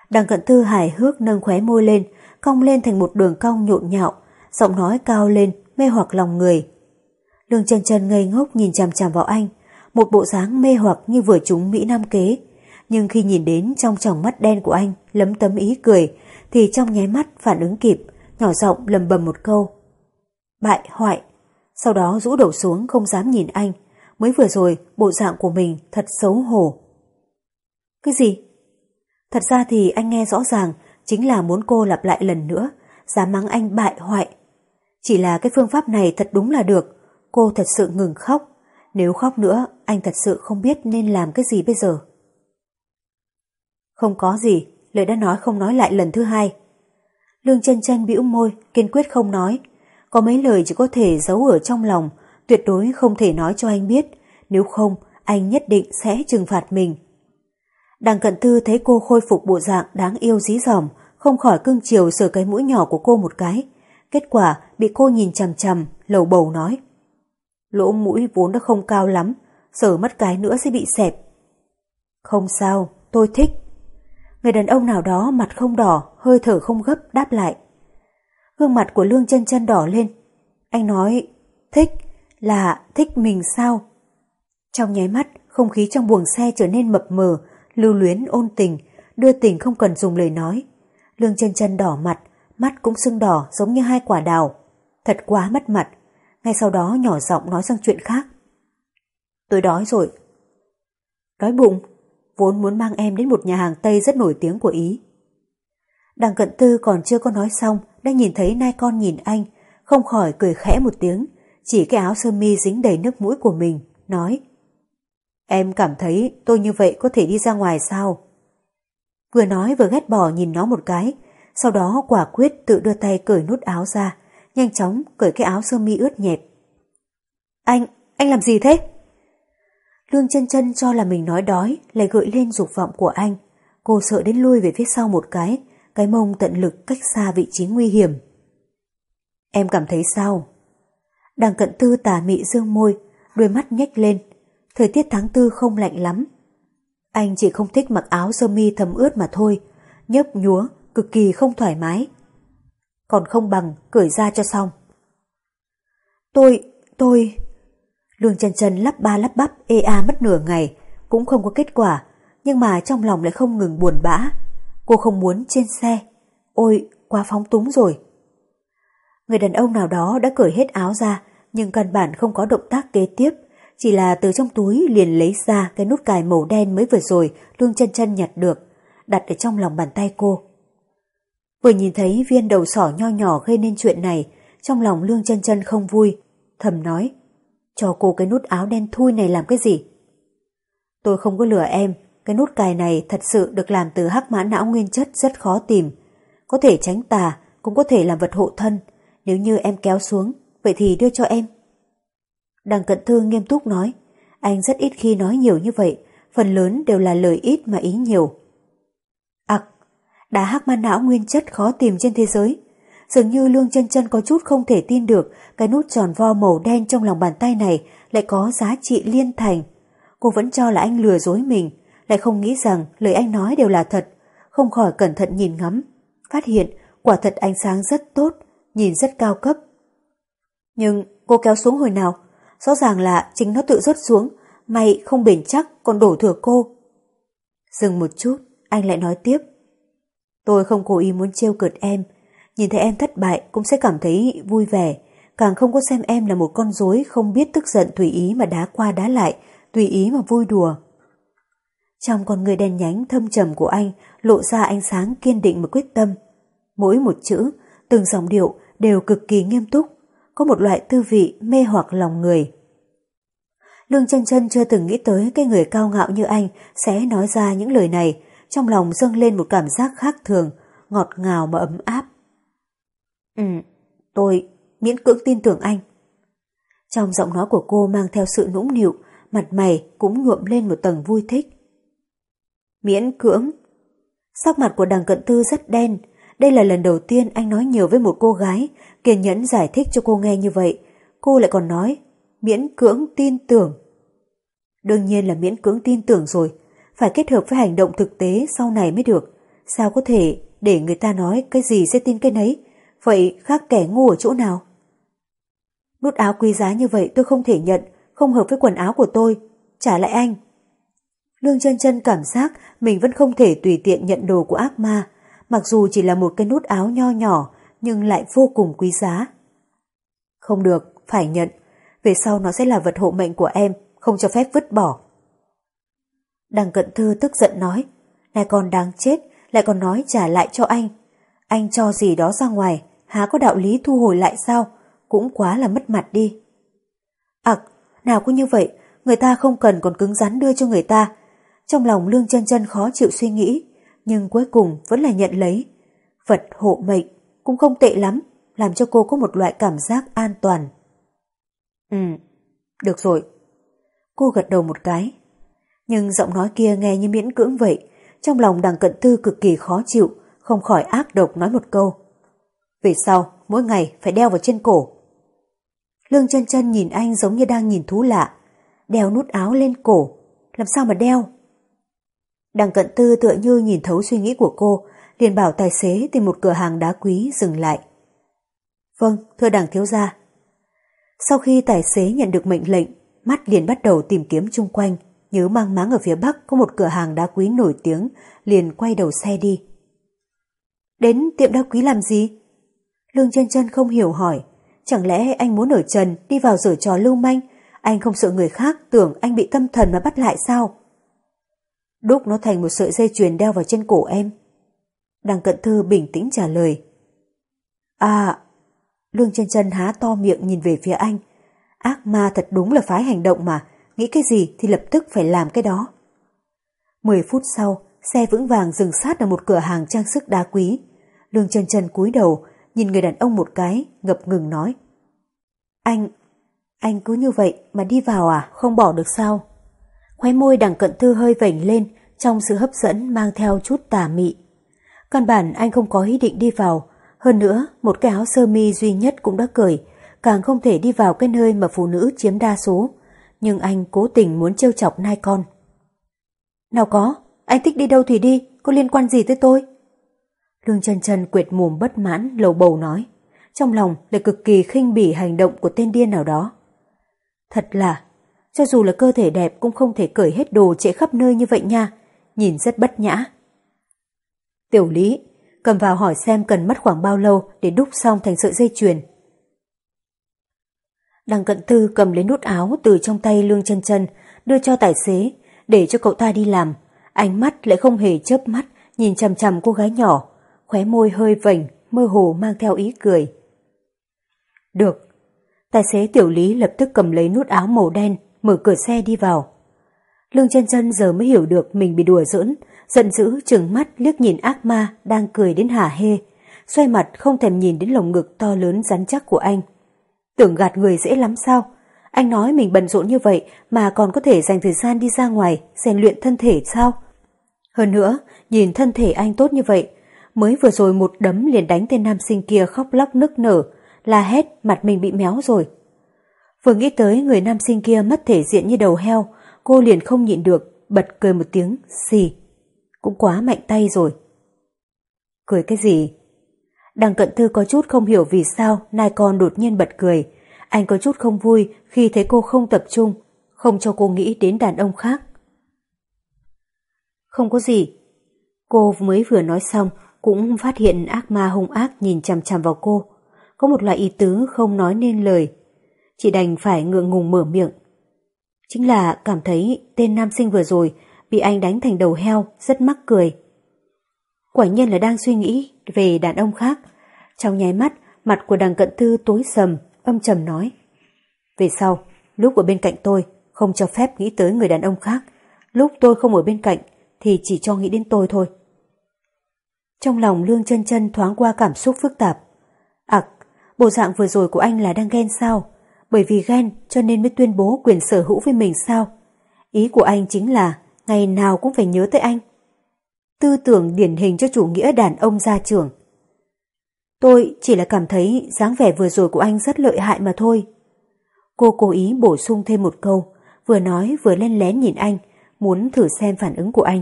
Đằng cận tư hài hước nâng khóe môi lên, cong lên thành một đường cong nhộn nhạo, giọng nói cao lên, mê hoặc lòng người. Lương chân chân ngây ngốc nhìn chằm chằm vào anh, một bộ dáng mê hoặc như vừa trúng Mỹ Nam kế. Nhưng khi nhìn đến trong tròng mắt đen của anh lấm tấm ý cười, thì trong nháy mắt phản ứng kịp, nhỏ giọng lầm bầm một câu. Bại hoại, sau đó rũ đầu xuống không dám nhìn anh, mới vừa rồi bộ dạng của mình thật xấu hổ. Cái gì? Thật ra thì anh nghe rõ ràng chính là muốn cô lặp lại lần nữa, dám mắng anh bại hoại. Chỉ là cái phương pháp này thật đúng là được, cô thật sự ngừng khóc. Nếu khóc nữa, anh thật sự không biết nên làm cái gì bây giờ. Không có gì, lời đã nói không nói lại lần thứ hai. Lương chân chân bĩu môi, kiên quyết không nói. Có mấy lời chỉ có thể giấu ở trong lòng, tuyệt đối không thể nói cho anh biết, nếu không anh nhất định sẽ trừng phạt mình. Đằng cận thư thấy cô khôi phục bộ dạng đáng yêu dí dỏm, không khỏi cưng chiều sờ cái mũi nhỏ của cô một cái. Kết quả bị cô nhìn chằm chằm, lầu bầu nói. Lỗ mũi vốn đã không cao lắm, sờ mất cái nữa sẽ bị xẹp. Không sao, tôi thích. Người đàn ông nào đó mặt không đỏ, hơi thở không gấp đáp lại. Gương mặt của Lương chân chân đỏ lên. Anh nói, thích, là thích mình sao? Trong nháy mắt, không khí trong buồng xe trở nên mập mờ, lưu luyến ôn tình, đưa tình không cần dùng lời nói. Lương chân chân đỏ mặt, mắt cũng sưng đỏ giống như hai quả đào. Thật quá mất mặt. Ngay sau đó nhỏ giọng nói sang chuyện khác. Tôi đói rồi. Đói bụng, vốn muốn mang em đến một nhà hàng Tây rất nổi tiếng của Ý. Đằng cận tư còn chưa có nói xong, đã nhìn thấy nai con nhìn anh, không khỏi cười khẽ một tiếng, chỉ cái áo sơ mi dính đầy nước mũi của mình, nói Em cảm thấy tôi như vậy có thể đi ra ngoài sao? Vừa nói vừa ghét bỏ nhìn nó một cái, sau đó quả quyết tự đưa tay cởi nút áo ra, nhanh chóng cởi cái áo sơ mi ướt nhẹp. Anh, anh làm gì thế? Lương chân chân cho là mình nói đói, lại gợi lên dục vọng của anh. Cô sợ đến lui về phía sau một cái, cái mông tận lực cách xa vị trí nguy hiểm. Em cảm thấy sao? Đằng cận tư tà mị dương môi, đôi mắt nhếch lên. Thời tiết tháng tư không lạnh lắm. Anh chỉ không thích mặc áo sơ mi thấm ướt mà thôi, nhấp nhúa, cực kỳ không thoải mái. Còn không bằng cởi ra cho xong. Tôi, tôi... Lương chân chân lắp ba lắp bắp ê a mất nửa ngày, cũng không có kết quả, nhưng mà trong lòng lại không ngừng buồn bã. Cô không muốn trên xe. Ôi, quá phóng túng rồi. Người đàn ông nào đó đã cởi hết áo ra, nhưng căn bản không có động tác kế tiếp, chỉ là từ trong túi liền lấy ra cái nút cài màu đen mới vừa rồi Lương chân chân nhặt được, đặt ở trong lòng bàn tay cô. Vừa nhìn thấy viên đầu sỏ nho nhỏ gây nên chuyện này, trong lòng Lương chân chân không vui, thầm nói, cho cô cái nút áo đen thui này làm cái gì? Tôi không có lừa em, cái nút cài này thật sự được làm từ hắc mã não nguyên chất rất khó tìm. Có thể tránh tà, cũng có thể làm vật hộ thân. Nếu như em kéo xuống, vậy thì đưa cho em. Đằng cận thư nghiêm túc nói, anh rất ít khi nói nhiều như vậy, phần lớn đều là lời ít mà ý nhiều. Ặc, đá hắc ma não nguyên chất khó tìm trên thế giới. Dường như Lương chân chân có chút không thể tin được cái nút tròn vo màu đen trong lòng bàn tay này lại có giá trị liên thành. Cô vẫn cho là anh lừa dối mình, lại không nghĩ rằng lời anh nói đều là thật, không khỏi cẩn thận nhìn ngắm, phát hiện quả thật ánh sáng rất tốt, nhìn rất cao cấp. Nhưng cô kéo xuống hồi nào, rõ ràng là chính nó tự rớt xuống, may không bền chắc còn đổ thừa cô. Dừng một chút, anh lại nói tiếp. Tôi không cố ý muốn trêu cợt em, nhìn thấy em thất bại cũng sẽ cảm thấy vui vẻ, càng không có xem em là một con rối không biết tức giận tùy ý mà đá qua đá lại, tùy ý mà vui đùa. Trong con người đen nhánh thâm trầm của anh lộ ra ánh sáng kiên định và quyết tâm. Mỗi một chữ, từng dòng điệu đều cực kỳ nghiêm túc, có một loại tư vị mê hoặc lòng người. Lương chân chân chưa từng nghĩ tới cái người cao ngạo như anh sẽ nói ra những lời này, trong lòng dâng lên một cảm giác khác thường, ngọt ngào mà ấm áp. Ừ, tôi miễn cưỡng tin tưởng anh. Trong giọng nói của cô mang theo sự nũng nịu, mặt mày cũng nhuộm lên một tầng vui thích. Miễn cưỡng. Sắc mặt của đằng cận tư rất đen. Đây là lần đầu tiên anh nói nhiều với một cô gái, kiên nhẫn giải thích cho cô nghe như vậy. Cô lại còn nói, miễn cưỡng tin tưởng. Đương nhiên là miễn cưỡng tin tưởng rồi, phải kết hợp với hành động thực tế sau này mới được. Sao có thể để người ta nói cái gì sẽ tin cái nấy, vậy khác kẻ ngu ở chỗ nào? Nút áo quý giá như vậy tôi không thể nhận, không hợp với quần áo của tôi, trả lại anh. Lương chân chân cảm giác mình vẫn không thể tùy tiện nhận đồ của ác ma, mặc dù chỉ là một cái nút áo nho nhỏ nhưng lại vô cùng quý giá. Không được, phải nhận, về sau nó sẽ là vật hộ mệnh của em, không cho phép vứt bỏ. Đằng cận thư tức giận nói, này còn đáng chết, lại còn nói trả lại cho anh. Anh cho gì đó ra ngoài, há có đạo lý thu hồi lại sao, cũng quá là mất mặt đi. Ặc, nào có như vậy, người ta không cần còn cứng rắn đưa cho người ta, trong lòng Lương chân chân khó chịu suy nghĩ, nhưng cuối cùng vẫn là nhận lấy. Vật hộ mệnh cũng không tệ lắm, làm cho cô có một loại cảm giác an toàn. Ừ, được rồi. Cô gật đầu một cái. Nhưng giọng nói kia nghe như miễn cưỡng vậy, trong lòng đằng cận tư cực kỳ khó chịu, không khỏi ác độc nói một câu. Về sau, mỗi ngày phải đeo vào trên cổ. Lương chân chân nhìn anh giống như đang nhìn thú lạ, đeo nút áo lên cổ, làm sao mà đeo? Đằng cận tư tựa như nhìn thấu suy nghĩ của cô, liền bảo tài xế tìm một cửa hàng đá quý dừng lại. Vâng, thưa đảng thiếu gia. Sau khi tài xế nhận được mệnh lệnh, mắt liền bắt đầu tìm kiếm chung quanh, nhớ mang máng ở phía bắc có một cửa hàng đá quý nổi tiếng, liền quay đầu xe đi. Đến tiệm đá quý làm gì? Lương chân chân không hiểu hỏi, chẳng lẽ anh muốn ở trần đi vào rửa trò lưu manh, anh không sợ người khác tưởng anh bị tâm thần mà bắt lại sao? Đúc nó thành một sợi dây chuyền đeo vào trên cổ em. Đằng cận thư bình tĩnh trả lời. À, Lương chân chân há to miệng nhìn về phía anh. Ác ma thật đúng là phái hành động mà, nghĩ cái gì thì lập tức phải làm cái đó. Mười phút sau, xe vững vàng dừng sát ở một cửa hàng trang sức đá quý. Lương chân chân cúi đầu, nhìn người đàn ông một cái, ngập ngừng nói. Anh, anh cứ như vậy mà đi vào à, không bỏ được sao? Khóe môi đằng cận thư hơi vảnh lên, trong sự hấp dẫn mang theo chút tà mị. Căn bản anh không có ý định đi vào, hơn nữa một cái áo sơ mi duy nhất cũng đã cởi, càng không thể đi vào cái nơi mà phụ nữ chiếm đa số, nhưng anh cố tình muốn trêu chọc nai con. Nào có, anh thích đi đâu thì đi, có liên quan gì tới tôi? Lương trần trần quệt mồm bất mãn lầu bầu nói, trong lòng lại cực kỳ khinh bỉ hành động của tên điên nào đó. Thật là, cho dù là cơ thể đẹp cũng không thể cởi hết đồ trễ khắp nơi như vậy nha, nhìn rất bất nhã. Tiểu lý, cầm vào hỏi xem cần mất khoảng bao lâu để đúc xong thành sợi dây chuyền. Đằng cận tư cầm lấy nút áo từ trong tay lương chân chân, đưa cho tài xế, để cho cậu ta đi làm. Ánh mắt lại không hề chớp mắt, nhìn chằm chằm cô gái nhỏ, khóe môi hơi vảnh, mơ hồ mang theo ý cười. Được. Tài xế tiểu lý lập tức cầm lấy nút áo màu đen, mở cửa xe đi vào. Lương chân chân giờ mới hiểu được mình bị đùa giỡn, giận dữ trừng mắt liếc nhìn ác ma đang cười đến hả hê, xoay mặt không thèm nhìn đến lồng ngực to lớn rắn chắc của anh. Tưởng gạt người dễ lắm sao? Anh nói mình bận rộn như vậy mà còn có thể dành thời gian đi ra ngoài, rèn luyện thân thể sao? Hơn nữa, nhìn thân thể anh tốt như vậy, mới vừa rồi một đấm liền đánh tên nam sinh kia khóc lóc nức nở, la hét mặt mình bị méo rồi. Vừa nghĩ tới người nam sinh kia mất thể diện như đầu heo, cô liền không nhịn được, bật cười một tiếng, xì. Cũng quá mạnh tay rồi. Cười cái gì? Đằng cận thư có chút không hiểu vì sao nai con đột nhiên bật cười. Anh có chút không vui khi thấy cô không tập trung, không cho cô nghĩ đến đàn ông khác. Không có gì. Cô mới vừa nói xong cũng phát hiện ác ma hung ác nhìn chằm chằm vào cô. Có một loại ý tứ không nói nên lời. Chị đành phải ngượng ngùng mở miệng. Chính là cảm thấy tên nam sinh vừa rồi bị anh đánh thành đầu heo rất mắc cười. Quả nhiên là đang suy nghĩ về đàn ông khác. Trong nháy mắt, mặt của đằng cận thư tối sầm, âm trầm nói. Về sau, lúc ở bên cạnh tôi, không cho phép nghĩ tới người đàn ông khác. Lúc tôi không ở bên cạnh, thì chỉ cho nghĩ đến tôi thôi. Trong lòng Lương chân chân thoáng qua cảm xúc phức tạp. Ặc, bộ dạng vừa rồi của anh là đang ghen sao? Bởi vì ghen cho nên mới tuyên bố quyền sở hữu với mình sao? Ý của anh chính là ngày nào cũng phải nhớ tới anh. Tư tưởng điển hình cho chủ nghĩa đàn ông gia trưởng. Tôi chỉ là cảm thấy dáng vẻ vừa rồi của anh rất lợi hại mà thôi. Cô cố ý bổ sung thêm một câu, vừa nói vừa len lén nhìn anh, muốn thử xem phản ứng của anh.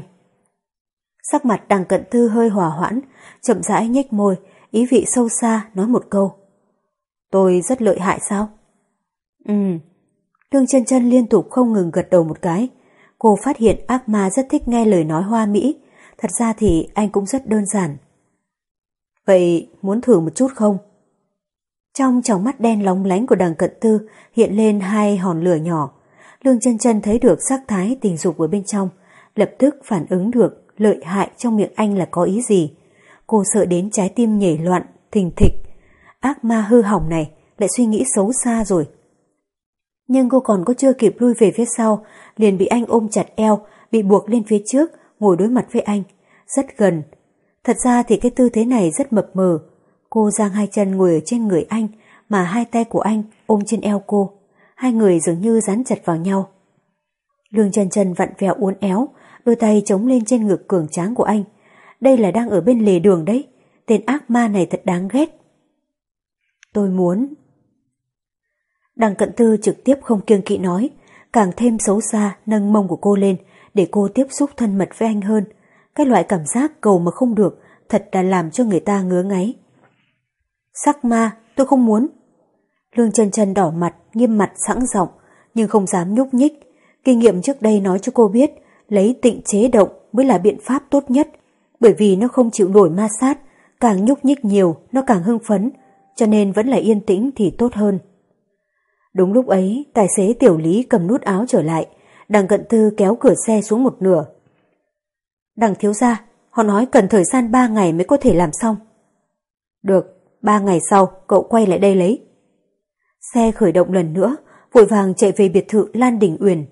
Sắc mặt đằng cận thư hơi hòa hoãn, chậm rãi nhếch môi, ý vị sâu xa nói một câu. Tôi rất lợi hại sao? Ừ. Lương chân chân liên tục không ngừng gật đầu một cái. Cô phát hiện ác ma rất thích nghe lời nói hoa mỹ. Thật ra thì anh cũng rất đơn giản. Vậy muốn thử một chút không? Trong tròng mắt đen lóng lánh của đằng cận tư hiện lên hai hòn lửa nhỏ. Lương chân chân thấy được sắc thái tình dục ở bên trong, lập tức phản ứng được lợi hại trong miệng anh là có ý gì. Cô sợ đến trái tim nhảy loạn, thình thịch. Ác ma hư hỏng này lại suy nghĩ xấu xa rồi. Nhưng cô còn có chưa kịp lui về phía sau, liền bị anh ôm chặt eo, bị buộc lên phía trước, ngồi đối mặt với anh. Rất gần. Thật ra thì cái tư thế này rất mập mờ. Cô giang hai chân ngồi ở trên người anh, mà hai tay của anh ôm trên eo cô. Hai người dường như dán chặt vào nhau. Lương chân chân vặn vẹo uốn éo, đôi tay chống lên trên ngực cường tráng của anh. Đây là đang ở bên lề đường đấy, tên ác ma này thật đáng ghét. Tôi muốn... Đằng cận tư trực tiếp không kiêng kỵ nói, càng thêm xấu xa nâng mông của cô lên để cô tiếp xúc thân mật với anh hơn. Cái loại cảm giác cầu mà không được thật đã làm cho người ta ngứa ngáy. Sắc ma, tôi không muốn. Lương chân chân đỏ mặt, nghiêm mặt sẵn giọng nhưng không dám nhúc nhích. Kinh nghiệm trước đây nói cho cô biết lấy tịnh chế động mới là biện pháp tốt nhất, bởi vì nó không chịu nổi ma sát, càng nhúc nhích nhiều nó càng hưng phấn, cho nên vẫn là yên tĩnh thì tốt hơn. Đúng lúc ấy, tài xế tiểu lý cầm nút áo trở lại, đằng cận tư kéo cửa xe xuống một nửa. Đằng thiếu gia, họ nói cần thời gian 3 ngày mới có thể làm xong. Được, 3 ngày sau cậu quay lại đây lấy. Xe khởi động lần nữa, vội vàng chạy về biệt thự Lan Đình Uyển.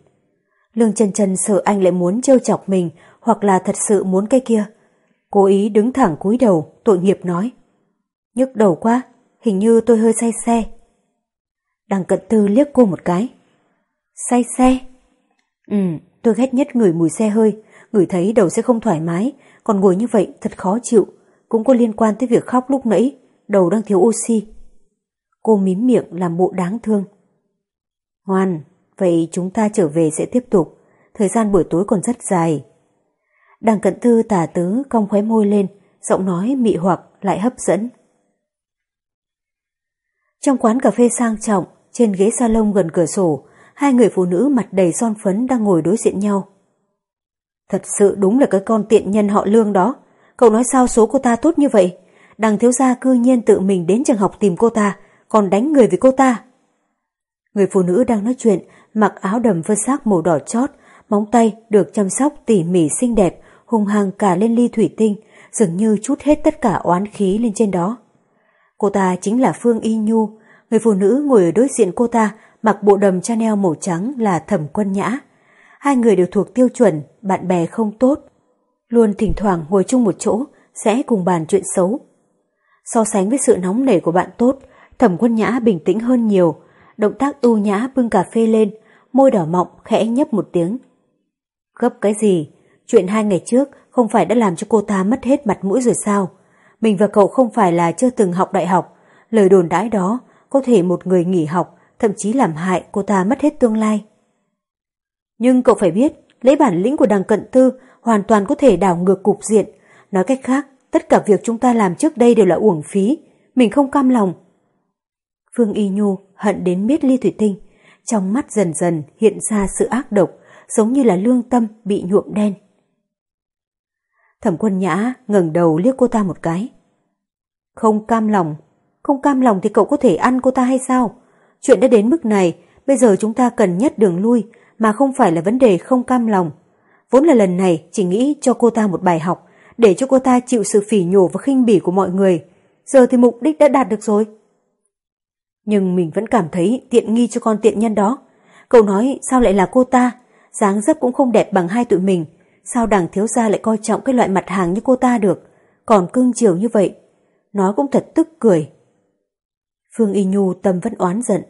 Lương chân chân sợ anh lại muốn trêu chọc mình hoặc là thật sự muốn cái kia. Cố ý đứng thẳng cúi đầu, tội nghiệp nói. Nhức đầu quá, hình như tôi hơi say xe. Đằng cận tư liếc cô một cái. Say xe? Ừ, tôi ghét nhất người mùi xe hơi, người thấy đầu sẽ không thoải mái, còn ngồi như vậy thật khó chịu, cũng có liên quan tới việc khóc lúc nãy, đầu đang thiếu oxy. Cô mím miệng làm bộ đáng thương. Ngoan, vậy chúng ta trở về sẽ tiếp tục, thời gian buổi tối còn rất dài. Đằng cận thư tà tứ cong khóe môi lên, giọng nói mị hoặc lại hấp dẫn. Trong quán cà phê sang trọng, trên ghế salon gần cửa sổ, hai người phụ nữ mặt đầy son phấn đang ngồi đối diện nhau. Thật sự đúng là cái con tiện nhân họ lương đó. Cậu nói sao số cô ta tốt như vậy? Đằng thiếu gia cư nhiên tự mình đến trường học tìm cô ta, còn đánh người vì cô ta. Người phụ nữ đang nói chuyện, mặc áo đầm vơ xác màu đỏ chót, móng tay được chăm sóc tỉ mỉ xinh đẹp, hung hăng cả lên ly thủy tinh, dường như chút hết tất cả oán khí lên trên đó. Cô ta chính là Phương Y Nhu, người phụ nữ ngồi ở đối diện cô ta mặc bộ đầm Chanel màu trắng là thẩm quân nhã. Hai người đều thuộc tiêu chuẩn, bạn bè không tốt. Luôn thỉnh thoảng ngồi chung một chỗ, sẽ cùng bàn chuyện xấu. So sánh với sự nóng nảy của bạn tốt, thẩm quân nhã bình tĩnh hơn nhiều. Động tác ưu nhã bưng cà phê lên, môi đỏ mọng khẽ nhấp một tiếng. Gấp cái gì? Chuyện hai ngày trước không phải đã làm cho cô ta mất hết mặt mũi rồi sao? Mình và cậu không phải là chưa từng học đại học. Lời đồn đãi đó có thể một người nghỉ học thậm chí làm hại cô ta mất hết tương lai. Nhưng cậu phải biết, lấy bản lĩnh của đằng cận tư hoàn toàn có thể đảo ngược cục diện. Nói cách khác, tất cả việc chúng ta làm trước đây đều là uổng phí. Mình không cam lòng. Phương Y Nhu hận đến miết ly thủy tinh. Trong mắt dần dần hiện ra sự ác độc, giống như là lương tâm bị nhuộm đen. Thẩm quân nhã ngẩng đầu liếc cô ta một cái. Không cam lòng, không cam lòng thì cậu có thể ăn cô ta hay sao? Chuyện đã đến mức này, bây giờ chúng ta cần nhất đường lui, mà không phải là vấn đề không cam lòng. Vốn là lần này chỉ nghĩ cho cô ta một bài học, để cho cô ta chịu sự phỉ nhổ và khinh bỉ của mọi người. Giờ thì mục đích đã đạt được rồi. Nhưng mình vẫn cảm thấy tiện nghi cho con tiện nhân đó. Cậu nói sao lại là cô ta, dáng dấp cũng không đẹp bằng hai tụi mình. Sao đảng thiếu gia lại coi trọng cái loại mặt hàng như cô ta được, còn cưng chiều như vậy. Nói cũng thật tức cười. Phương Y Nhu tâm vẫn oán giận.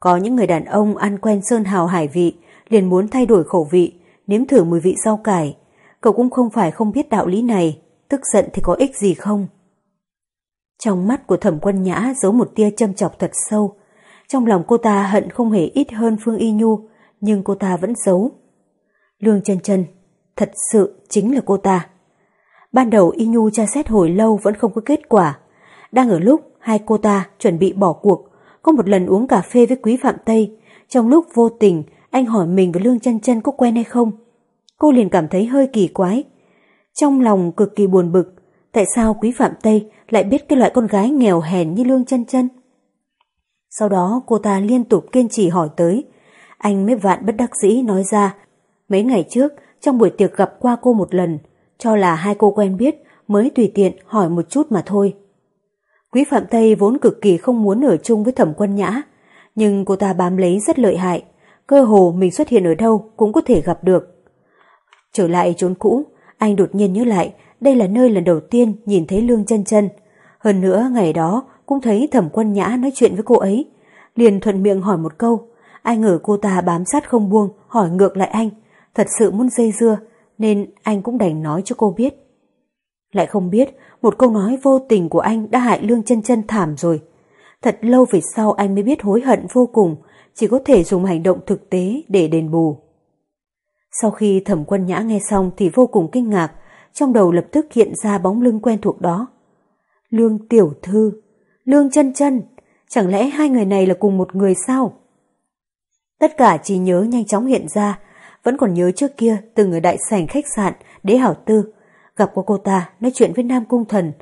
Có những người đàn ông ăn quen sơn hào hải vị, liền muốn thay đổi khẩu vị, nếm thử mùi vị rau cải. Cậu cũng không phải không biết đạo lý này, tức giận thì có ích gì không? Trong mắt của thẩm quân nhã giấu một tia châm chọc thật sâu. Trong lòng cô ta hận không hề ít hơn Phương Y Nhu, nhưng cô ta vẫn giấu. Lương chân chân, thật sự chính là cô ta. Ban đầu Y Nhu tra xét hồi lâu vẫn không có kết quả. Đang ở lúc hai cô ta chuẩn bị bỏ cuộc, có một lần uống cà phê với Quý Phạm Tây, trong lúc vô tình anh hỏi mình và Lương chân chân có quen hay không. Cô liền cảm thấy hơi kỳ quái. Trong lòng cực kỳ buồn bực, tại sao Quý Phạm Tây lại biết cái loại con gái nghèo hèn như Lương chân chân? Sau đó cô ta liên tục kiên trì hỏi tới, anh mới vạn bất đắc dĩ nói ra, mấy ngày trước trong buổi tiệc gặp qua cô một lần, cho là hai cô quen biết mới tùy tiện hỏi một chút mà thôi. Quý Phạm Tây vốn cực kỳ không muốn ở chung với thẩm quân nhã, nhưng cô ta bám lấy rất lợi hại, cơ hồ mình xuất hiện ở đâu cũng có thể gặp được. Trở lại chốn cũ, anh đột nhiên nhớ lại đây là nơi lần đầu tiên nhìn thấy Lương chân chân. Hơn nữa ngày đó cũng thấy thẩm quân nhã nói chuyện với cô ấy. Liền thuận miệng hỏi một câu, ai ngờ cô ta bám sát không buông, hỏi ngược lại anh, thật sự muốn dây dưa, nên anh cũng đành nói cho cô biết. Lại không biết một câu nói vô tình của anh đã hại Lương chân chân thảm rồi. Thật lâu về sau anh mới biết hối hận vô cùng, chỉ có thể dùng hành động thực tế để đền bù. Sau khi thẩm quân nhã nghe xong thì vô cùng kinh ngạc, trong đầu lập tức hiện ra bóng lưng quen thuộc đó. Lương tiểu thư, Lương chân chân, chẳng lẽ hai người này là cùng một người sao? Tất cả chỉ nhớ nhanh chóng hiện ra, vẫn còn nhớ trước kia từng ở đại sảnh khách sạn Đế Hảo Tư, gặp qua cô ta nói chuyện với Nam Cung Thần.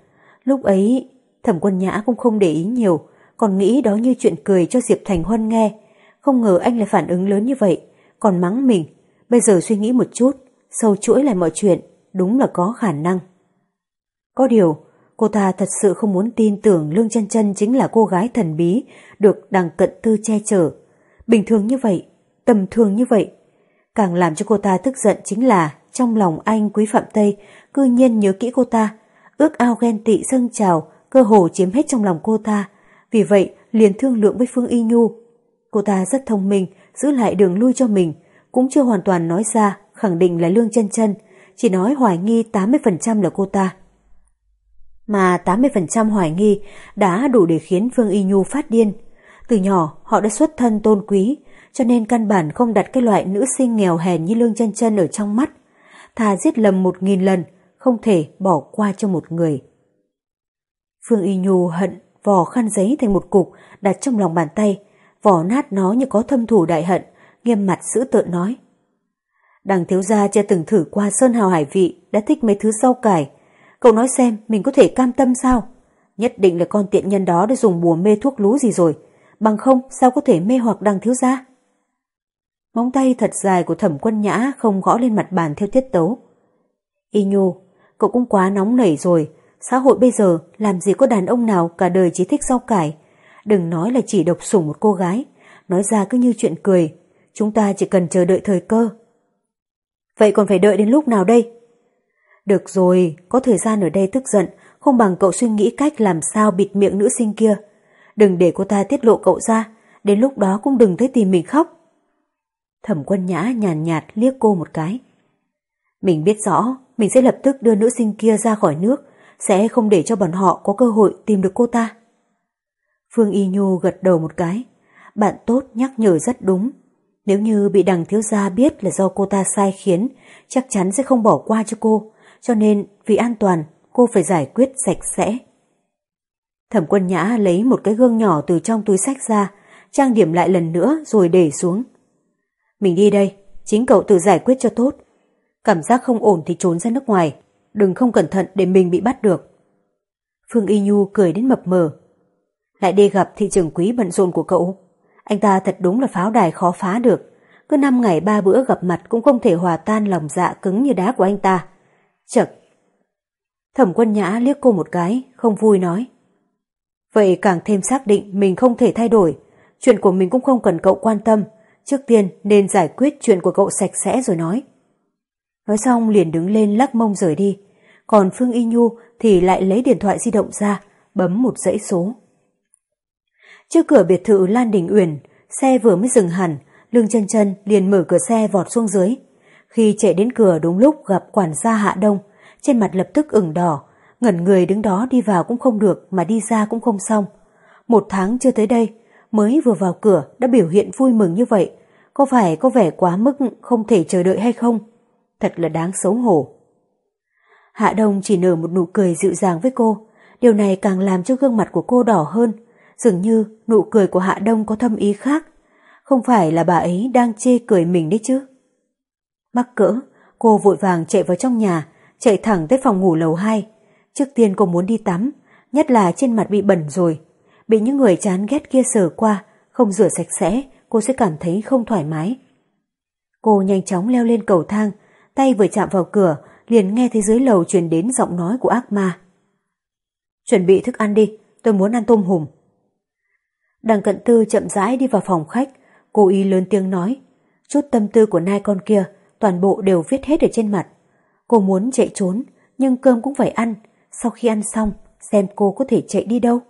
Lúc ấy, thẩm quân nhã cũng không để ý nhiều, còn nghĩ đó như chuyện cười cho Diệp Thành Huân nghe. Không ngờ anh lại phản ứng lớn như vậy, còn mắng mình. Bây giờ suy nghĩ một chút, sâu chuỗi lại mọi chuyện, đúng là có khả năng. Có điều, cô ta thật sự không muốn tin tưởng Lương chân chân chính là cô gái thần bí được đằng cận tư che chở. Bình thường như vậy, tầm thường như vậy, Càng làm cho cô ta tức giận chính là trong lòng anh Quý Phạm Tây cư nhiên nhớ kỹ cô ta, ước ao ghen tị dâng trào, cơ hồ chiếm hết trong lòng cô ta. Vì vậy liền thương lượng với Phương Y Nhu. Cô ta rất thông minh, giữ lại đường lui cho mình, cũng chưa hoàn toàn nói ra, khẳng định là Lương chân chân chỉ nói hoài nghi 80% là cô ta. Mà 80% hoài nghi đã đủ để khiến Phương Y Nhu phát điên. Từ nhỏ họ đã xuất thân tôn quý, cho nên căn bản không đặt cái loại nữ sinh nghèo hèn như Lương chân chân ở trong mắt. Thà giết lầm một nghìn lần, không thể bỏ qua cho một người. Phương Y Nhu hận vò khăn giấy thành một cục đặt trong lòng bàn tay, vò nát nó như có thâm thủ đại hận, nghiêm mặt giữ tợn nói. Đằng thiếu gia chưa từng thử qua sơn hào hải vị, đã thích mấy thứ rau cải. Cậu nói xem mình có thể cam tâm sao? Nhất định là con tiện nhân đó đã dùng bùa mê thuốc lú gì rồi, bằng không sao có thể mê hoặc đằng thiếu gia? Móng tay thật dài của thẩm quân nhã không gõ lên mặt bàn theo tiết tấu. Y Nhu, cậu cũng quá nóng nảy rồi, xã hội bây giờ làm gì có đàn ông nào cả đời chỉ thích rau cải. Đừng nói là chỉ độc sủng một cô gái, nói ra cứ như chuyện cười, chúng ta chỉ cần chờ đợi thời cơ. Vậy còn phải đợi đến lúc nào đây? Được rồi, có thời gian ở đây tức giận, không bằng cậu suy nghĩ cách làm sao bịt miệng nữ sinh kia. Đừng để cô ta tiết lộ cậu ra, đến lúc đó cũng đừng thấy tìm mình khóc. Thẩm quân nhã nhàn nhạt, liếc cô một cái. Mình biết rõ, mình sẽ lập tức đưa nữ sinh kia ra khỏi nước, sẽ không để cho bọn họ có cơ hội tìm được cô ta. Phương Y Nhu gật đầu một cái. Bạn tốt nhắc nhở rất đúng. Nếu như bị đằng thiếu gia biết là do cô ta sai khiến, chắc chắn sẽ không bỏ qua cho cô, cho nên vì an toàn cô phải giải quyết sạch sẽ. Thẩm quân nhã lấy một cái gương nhỏ từ trong túi sách ra, trang điểm lại lần nữa rồi để xuống. Mình đi đây, chính cậu tự giải quyết cho tốt. Cảm giác không ổn thì trốn ra nước ngoài, đừng không cẩn thận để mình bị bắt được. Phương Y Nhu cười đến mập mờ. Lại đi gặp thị trưởng quý bận rộn của cậu. Anh ta thật đúng là pháo đài khó phá được. Cứ năm ngày ba bữa gặp mặt cũng không thể hòa tan lòng dạ cứng như đá của anh ta. Chật. Thẩm quân nhã liếc cô một cái, không vui nói. Vậy càng thêm xác định mình không thể thay đổi. Chuyện của mình cũng không cần cậu quan tâm. Trước tiên nên giải quyết chuyện của cậu sạch sẽ rồi nói. Nói xong liền đứng lên lắc mông rời đi. Còn Phương Y Nhu thì lại lấy điện thoại di động ra, bấm một dãy số. Trước cửa biệt thự Lan Đình Uyển, xe vừa mới dừng hẳn, Lương chân chân liền mở cửa xe vọt xuống dưới. Khi chạy đến cửa đúng lúc gặp quản gia Hạ Đông, trên mặt lập tức ửng đỏ, ngẩn người đứng đó đi vào cũng không được mà đi ra cũng không xong. Một tháng chưa tới đây, mới vừa vào cửa đã biểu hiện vui mừng như vậy, có phải có vẻ quá mức không thể chờ đợi hay không? Thật là đáng xấu hổ. Hạ Đông chỉ nở một nụ cười dịu dàng với cô, điều này càng làm cho gương mặt của cô đỏ hơn, Dường như nụ cười của Hạ Đông có thâm ý khác. Không phải là bà ấy đang chê cười mình đấy chứ. Mắc cỡ, cô vội vàng chạy vào trong nhà, chạy thẳng tới phòng ngủ lầu 2. Trước tiên cô muốn đi tắm, nhất là trên mặt bị bẩn rồi. Bị những người chán ghét kia sờ qua, không rửa sạch sẽ, cô sẽ cảm thấy không thoải mái. Cô nhanh chóng leo lên cầu thang, tay vừa chạm vào cửa, liền nghe thấy dưới lầu truyền đến giọng nói của ác ma. Chuẩn bị thức ăn đi, tôi muốn ăn tôm hùm. Đằng cận tư chậm rãi đi vào phòng khách, cố ý lớn tiếng nói. Chút tâm tư của nai con kia, toàn bộ đều viết hết ở trên mặt. Cô muốn chạy trốn, nhưng cơm cũng phải ăn. Sau khi ăn xong, xem cô có thể chạy đi đâu.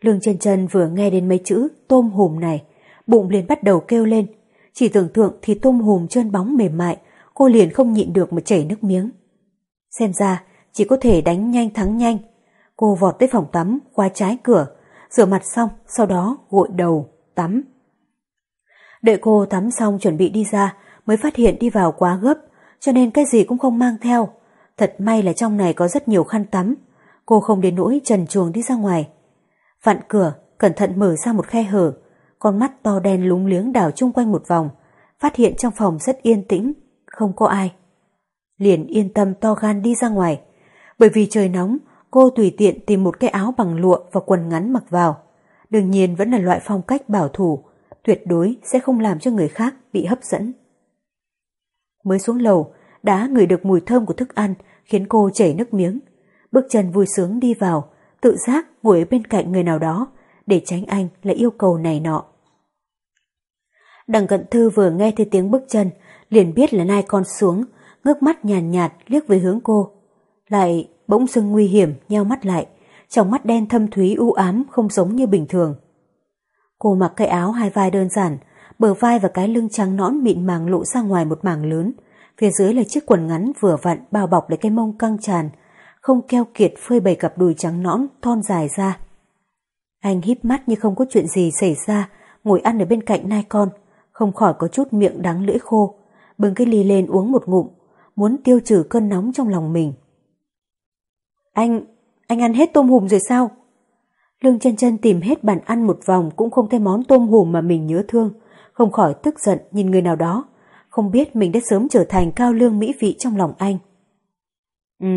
Lương chân chân vừa nghe đến mấy chữ tôm hùm này, bụng liền bắt đầu kêu lên. Chỉ tưởng tượng thì tôm hùm trơn bóng mềm mại, cô liền không nhịn được mà chảy nước miếng. Xem ra, chỉ có thể đánh nhanh thắng nhanh. Cô vọt tới phòng tắm, qua trái cửa, rửa mặt xong, sau đó gội đầu, tắm. Đợi cô tắm xong chuẩn bị đi ra, mới phát hiện đi vào quá gấp, cho nên cái gì cũng không mang theo. Thật may là trong này có rất nhiều khăn tắm, cô không đến nỗi trần chuồng đi ra ngoài. Vặn cửa, cẩn thận mở ra một khe hở, con mắt to đen lúng liếng đảo chung quanh một vòng, phát hiện trong phòng rất yên tĩnh, không có ai. Liền yên tâm to gan đi ra ngoài, bởi vì trời nóng cô tùy tiện tìm một cái áo bằng lụa và quần ngắn mặc vào. Đương nhiên vẫn là loại phong cách bảo thủ, tuyệt đối sẽ không làm cho người khác bị hấp dẫn. Mới xuống lầu, đã ngửi được mùi thơm của thức ăn khiến cô chảy nước miếng. Bước chân vui sướng đi vào, tự giác ngồi bên cạnh người nào đó để tránh anh lại yêu cầu này nọ. Đằng cận thư vừa nghe thấy tiếng bước chân, liền biết là nai con xuống, ngước mắt nhàn nhạt, nhạt liếc về hướng cô. Lại bỗng dưng nguy hiểm, nheo mắt lại, trong mắt đen thâm thúy u ám không giống như bình thường. Cô mặc cái áo hai vai đơn giản, bờ vai và cái lưng trắng nõn mịn màng lộ ra ngoài một mảng lớn, phía dưới là chiếc quần ngắn vừa vặn bao bọc lấy cái mông căng tràn, không keo kiệt phơi bày cặp đùi trắng nõn thon dài ra. Anh híp mắt như không có chuyện gì xảy ra, ngồi ăn ở bên cạnh nai con, không khỏi có chút miệng đắng lưỡi khô, bưng cái ly lên uống một ngụm, muốn tiêu trừ cơn nóng trong lòng mình. Anh, anh ăn hết tôm hùm rồi sao? Lương chân chân tìm hết bàn ăn một vòng cũng không thấy món tôm hùm mà mình nhớ thương, không khỏi tức giận nhìn người nào đó, không biết mình đã sớm trở thành cao lương mỹ vị trong lòng anh. Ừ.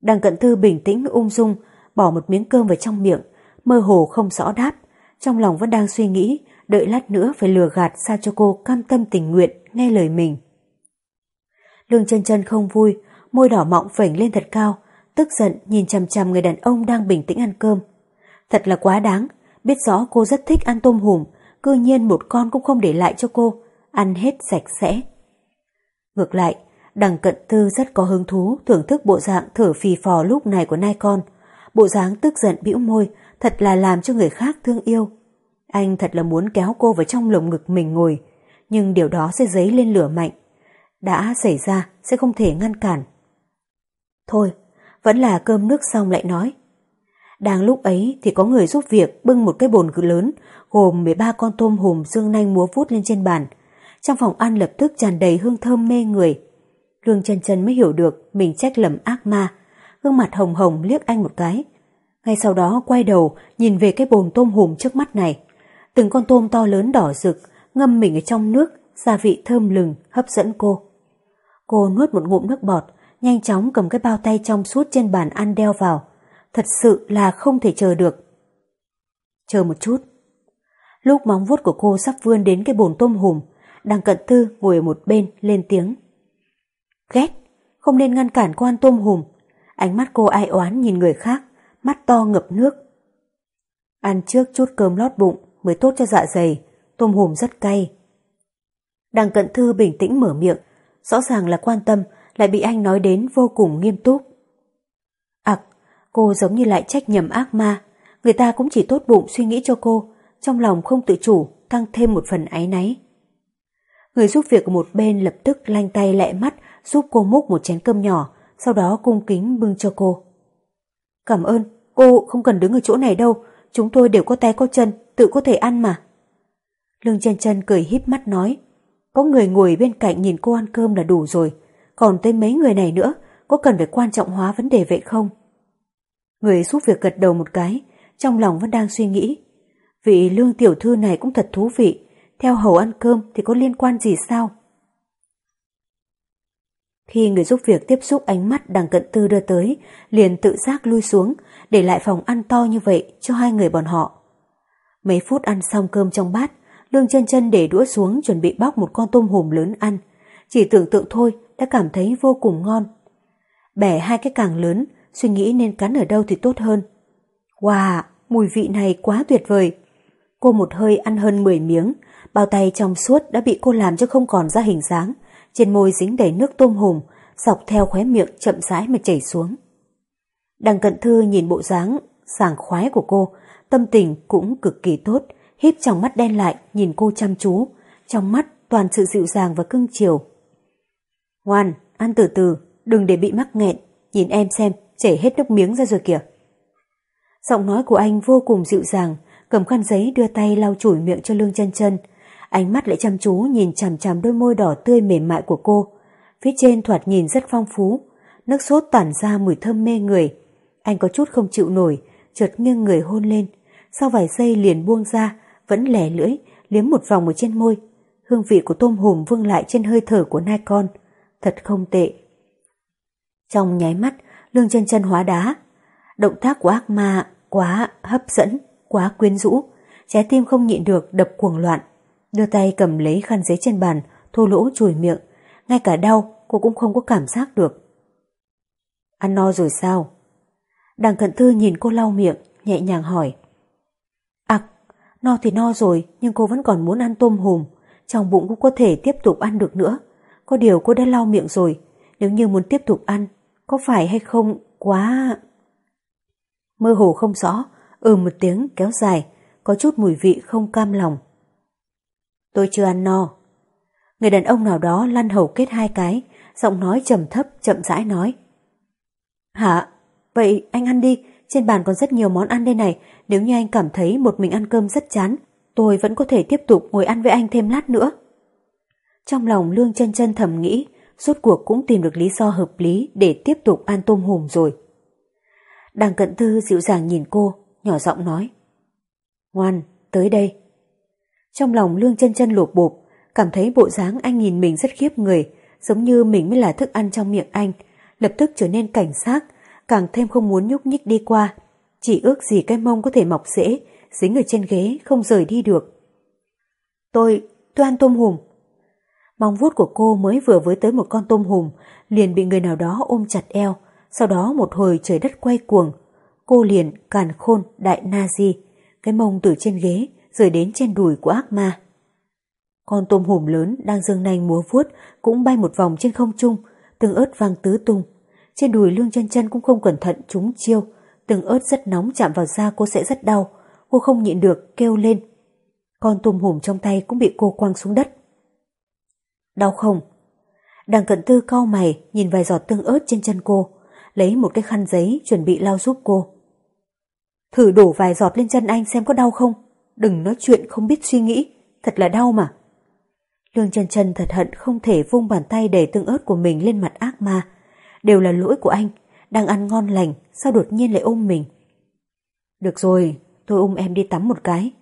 Đằng cận thư bình tĩnh ung dung, bỏ một miếng cơm vào trong miệng, mơ hồ không rõ đáp, trong lòng vẫn đang suy nghĩ, đợi lát nữa phải lừa gạt sao cho cô cam tâm tình nguyện nghe lời mình. Lương chân chân không vui, môi đỏ mọng phảnh lên thật cao, tức giận nhìn chằm chằm người đàn ông đang bình tĩnh ăn cơm. Thật là quá đáng, biết rõ cô rất thích ăn tôm hùm, cư nhiên một con cũng không để lại cho cô, ăn hết sạch sẽ. Ngược lại, đằng cận tư rất có hứng thú thưởng thức bộ dạng thở phì phò lúc này của nai con. Bộ dáng tức giận bĩu môi, thật là làm cho người khác thương yêu. Anh thật là muốn kéo cô vào trong lồng ngực mình ngồi, nhưng điều đó sẽ dấy lên lửa mạnh. Đã xảy ra sẽ không thể ngăn cản. Thôi, vẫn là cơm nước xong lại nói. Đang lúc ấy thì có người giúp việc bưng một cái bồn cự lớn gồm 13 con tôm hùm dương nanh múa vút lên trên bàn. Trong phòng ăn lập tức tràn đầy hương thơm mê người. Lương chân chân mới hiểu được mình trách lầm ác ma. Gương mặt hồng hồng liếc anh một cái. Ngay sau đó quay đầu nhìn về cái bồn tôm hùm trước mắt này. Từng con tôm to lớn đỏ rực ngâm mình ở trong nước, gia vị thơm lừng hấp dẫn cô. Cô nuốt một ngụm nước bọt, nhanh chóng cầm cái bao tay trong suốt trên bàn ăn đeo vào. Thật sự là không thể chờ được. Chờ một chút. Lúc móng vuốt của cô sắp vươn đến cái bồn tôm hùm, đang cận tư ngồi ở một bên lên tiếng. Ghét, không nên ngăn cản cô ăn tôm hùm. Ánh mắt cô ai oán nhìn người khác, mắt to ngập nước. Ăn trước chút cơm lót bụng mới tốt cho dạ dày, tôm hùm rất cay. Đằng cận thư bình tĩnh mở miệng, rõ ràng là quan tâm, lại bị anh nói đến vô cùng nghiêm túc. Ặc, cô giống như lại trách nhầm ác ma, người ta cũng chỉ tốt bụng suy nghĩ cho cô, trong lòng không tự chủ, tăng thêm một phần áy náy. Người giúp việc một bên lập tức lanh tay lẹ mắt giúp cô múc một chén cơm nhỏ, sau đó cung kính bưng cho cô. Cảm ơn, cô không cần đứng ở chỗ này đâu, chúng tôi đều có tay có chân, tự có thể ăn mà. Lương chân chân cười híp mắt nói, có người ngồi bên cạnh nhìn cô ăn cơm là đủ rồi, còn tới mấy người này nữa, có cần phải quan trọng hóa vấn đề vậy không? Người giúp việc gật đầu một cái, trong lòng vẫn đang suy nghĩ. Vị lương tiểu thư này cũng thật thú vị, theo hầu ăn cơm thì có liên quan gì sao? Khi người giúp việc tiếp xúc ánh mắt đằng cận tư đưa tới, liền tự giác lui xuống, để lại phòng ăn to như vậy cho hai người bọn họ. Mấy phút ăn xong cơm trong bát, Lương chân chân để đũa xuống chuẩn bị bóc một con tôm hùm lớn ăn. Chỉ tưởng tượng thôi đã cảm thấy vô cùng ngon. Bẻ hai cái càng lớn, suy nghĩ nên cắn ở đâu thì tốt hơn. Wow, mùi vị này quá tuyệt vời. Cô một hơi ăn hơn 10 miếng, bao tay trong suốt đã bị cô làm cho không còn ra hình dáng. Trên môi dính đầy nước tôm hùm, dọc theo khóe miệng chậm rãi mà chảy xuống. Đằng cận thư nhìn bộ dáng sảng khoái của cô, tâm tình cũng cực kỳ tốt, híp trong mắt đen lại nhìn cô chăm chú, trong mắt toàn sự dịu dàng và cưng chiều. Ngoan, ăn từ từ, đừng để bị mắc nghẹn, nhìn em xem, chảy hết nước miếng ra rồi kìa. Giọng nói của anh vô cùng dịu dàng, cầm khăn giấy đưa tay lau chùi miệng cho lương chân chân, ánh mắt lại chăm chú nhìn chằm chằm đôi môi đỏ tươi mềm mại của cô. Phía trên thoạt nhìn rất phong phú, nước sốt tản ra mùi thơm mê người. Anh có chút không chịu nổi, chợt nghiêng người hôn lên, sau vài giây liền buông ra, vẫn lẻ lưỡi, liếm một vòng ở trên môi. Hương vị của tôm hùm vương lại trên hơi thở của nai con. Thật không tệ. Trong nháy mắt, lương chân chân hóa đá. Động tác của ác ma quá hấp dẫn, quá quyến rũ. Trái tim không nhịn được đập cuồng loạn. Đưa tay cầm lấy khăn giấy trên bàn, thô lỗ chùi miệng. Ngay cả đau, cô cũng không có cảm giác được. Ăn no rồi sao? Đằng cận thư nhìn cô lau miệng, nhẹ nhàng hỏi. Ặc, No thì no rồi, nhưng cô vẫn còn muốn ăn tôm hùm. trong bụng cũng có thể tiếp tục ăn được nữa. Có điều cô đã lau miệng rồi, nếu như muốn tiếp tục ăn, có phải hay không quá... Mơ hồ không rõ, ừ một tiếng kéo dài, có chút mùi vị không cam lòng. Tôi chưa ăn no. Người đàn ông nào đó lăn hầu kết hai cái, giọng nói trầm thấp chậm rãi nói. Hả? Vậy anh ăn đi, trên bàn còn rất nhiều món ăn đây này, nếu như anh cảm thấy một mình ăn cơm rất chán, tôi vẫn có thể tiếp tục ngồi ăn với anh thêm lát nữa. Trong lòng Lương chân chân thầm nghĩ, rốt cuộc cũng tìm được lý do hợp lý để tiếp tục ăn tôm hùm rồi. Đằng cận thư dịu dàng nhìn cô, nhỏ giọng nói. Ngoan, tới đây. Trong lòng Lương chân chân lột bột, cảm thấy bộ dáng anh nhìn mình rất khiếp người, giống như mình mới là thức ăn trong miệng anh, lập tức trở nên cảnh giác, càng thêm không muốn nhúc nhích đi qua, chỉ ước gì cái mông có thể mọc dễ dính ở trên ghế không rời đi được. Tôi, tôi ăn tôm hùm. Mong vuốt của cô mới vừa với tới một con tôm hùm, liền bị người nào đó ôm chặt eo, sau đó một hồi trời đất quay cuồng. Cô liền càn khôn đại na di cái mông từ trên ghế rời đến trên đùi của ác ma. Con tôm hùm lớn đang dương nanh múa vuốt cũng bay một vòng trên không trung, từng ớt vang tứ tung. Trên đùi lương chân chân cũng không cẩn thận trúng chiêu, từng ớt rất nóng chạm vào da cô sẽ rất đau, cô không nhịn được kêu lên. Con tôm hùm trong tay cũng bị cô quăng xuống đất. Đau không? Đằng cận tư cau mày nhìn vài giọt tương ớt trên chân cô, lấy một cái khăn giấy chuẩn bị lau giúp cô. Thử đổ vài giọt lên chân anh xem có đau không? Đừng nói chuyện không biết suy nghĩ, thật là đau mà. Lương chân chân thật hận không thể vung bàn tay để tương ớt của mình lên mặt ác ma. Đều là lỗi của anh, đang ăn ngon lành, sao đột nhiên lại ôm mình. Được rồi, tôi ôm em đi tắm một cái.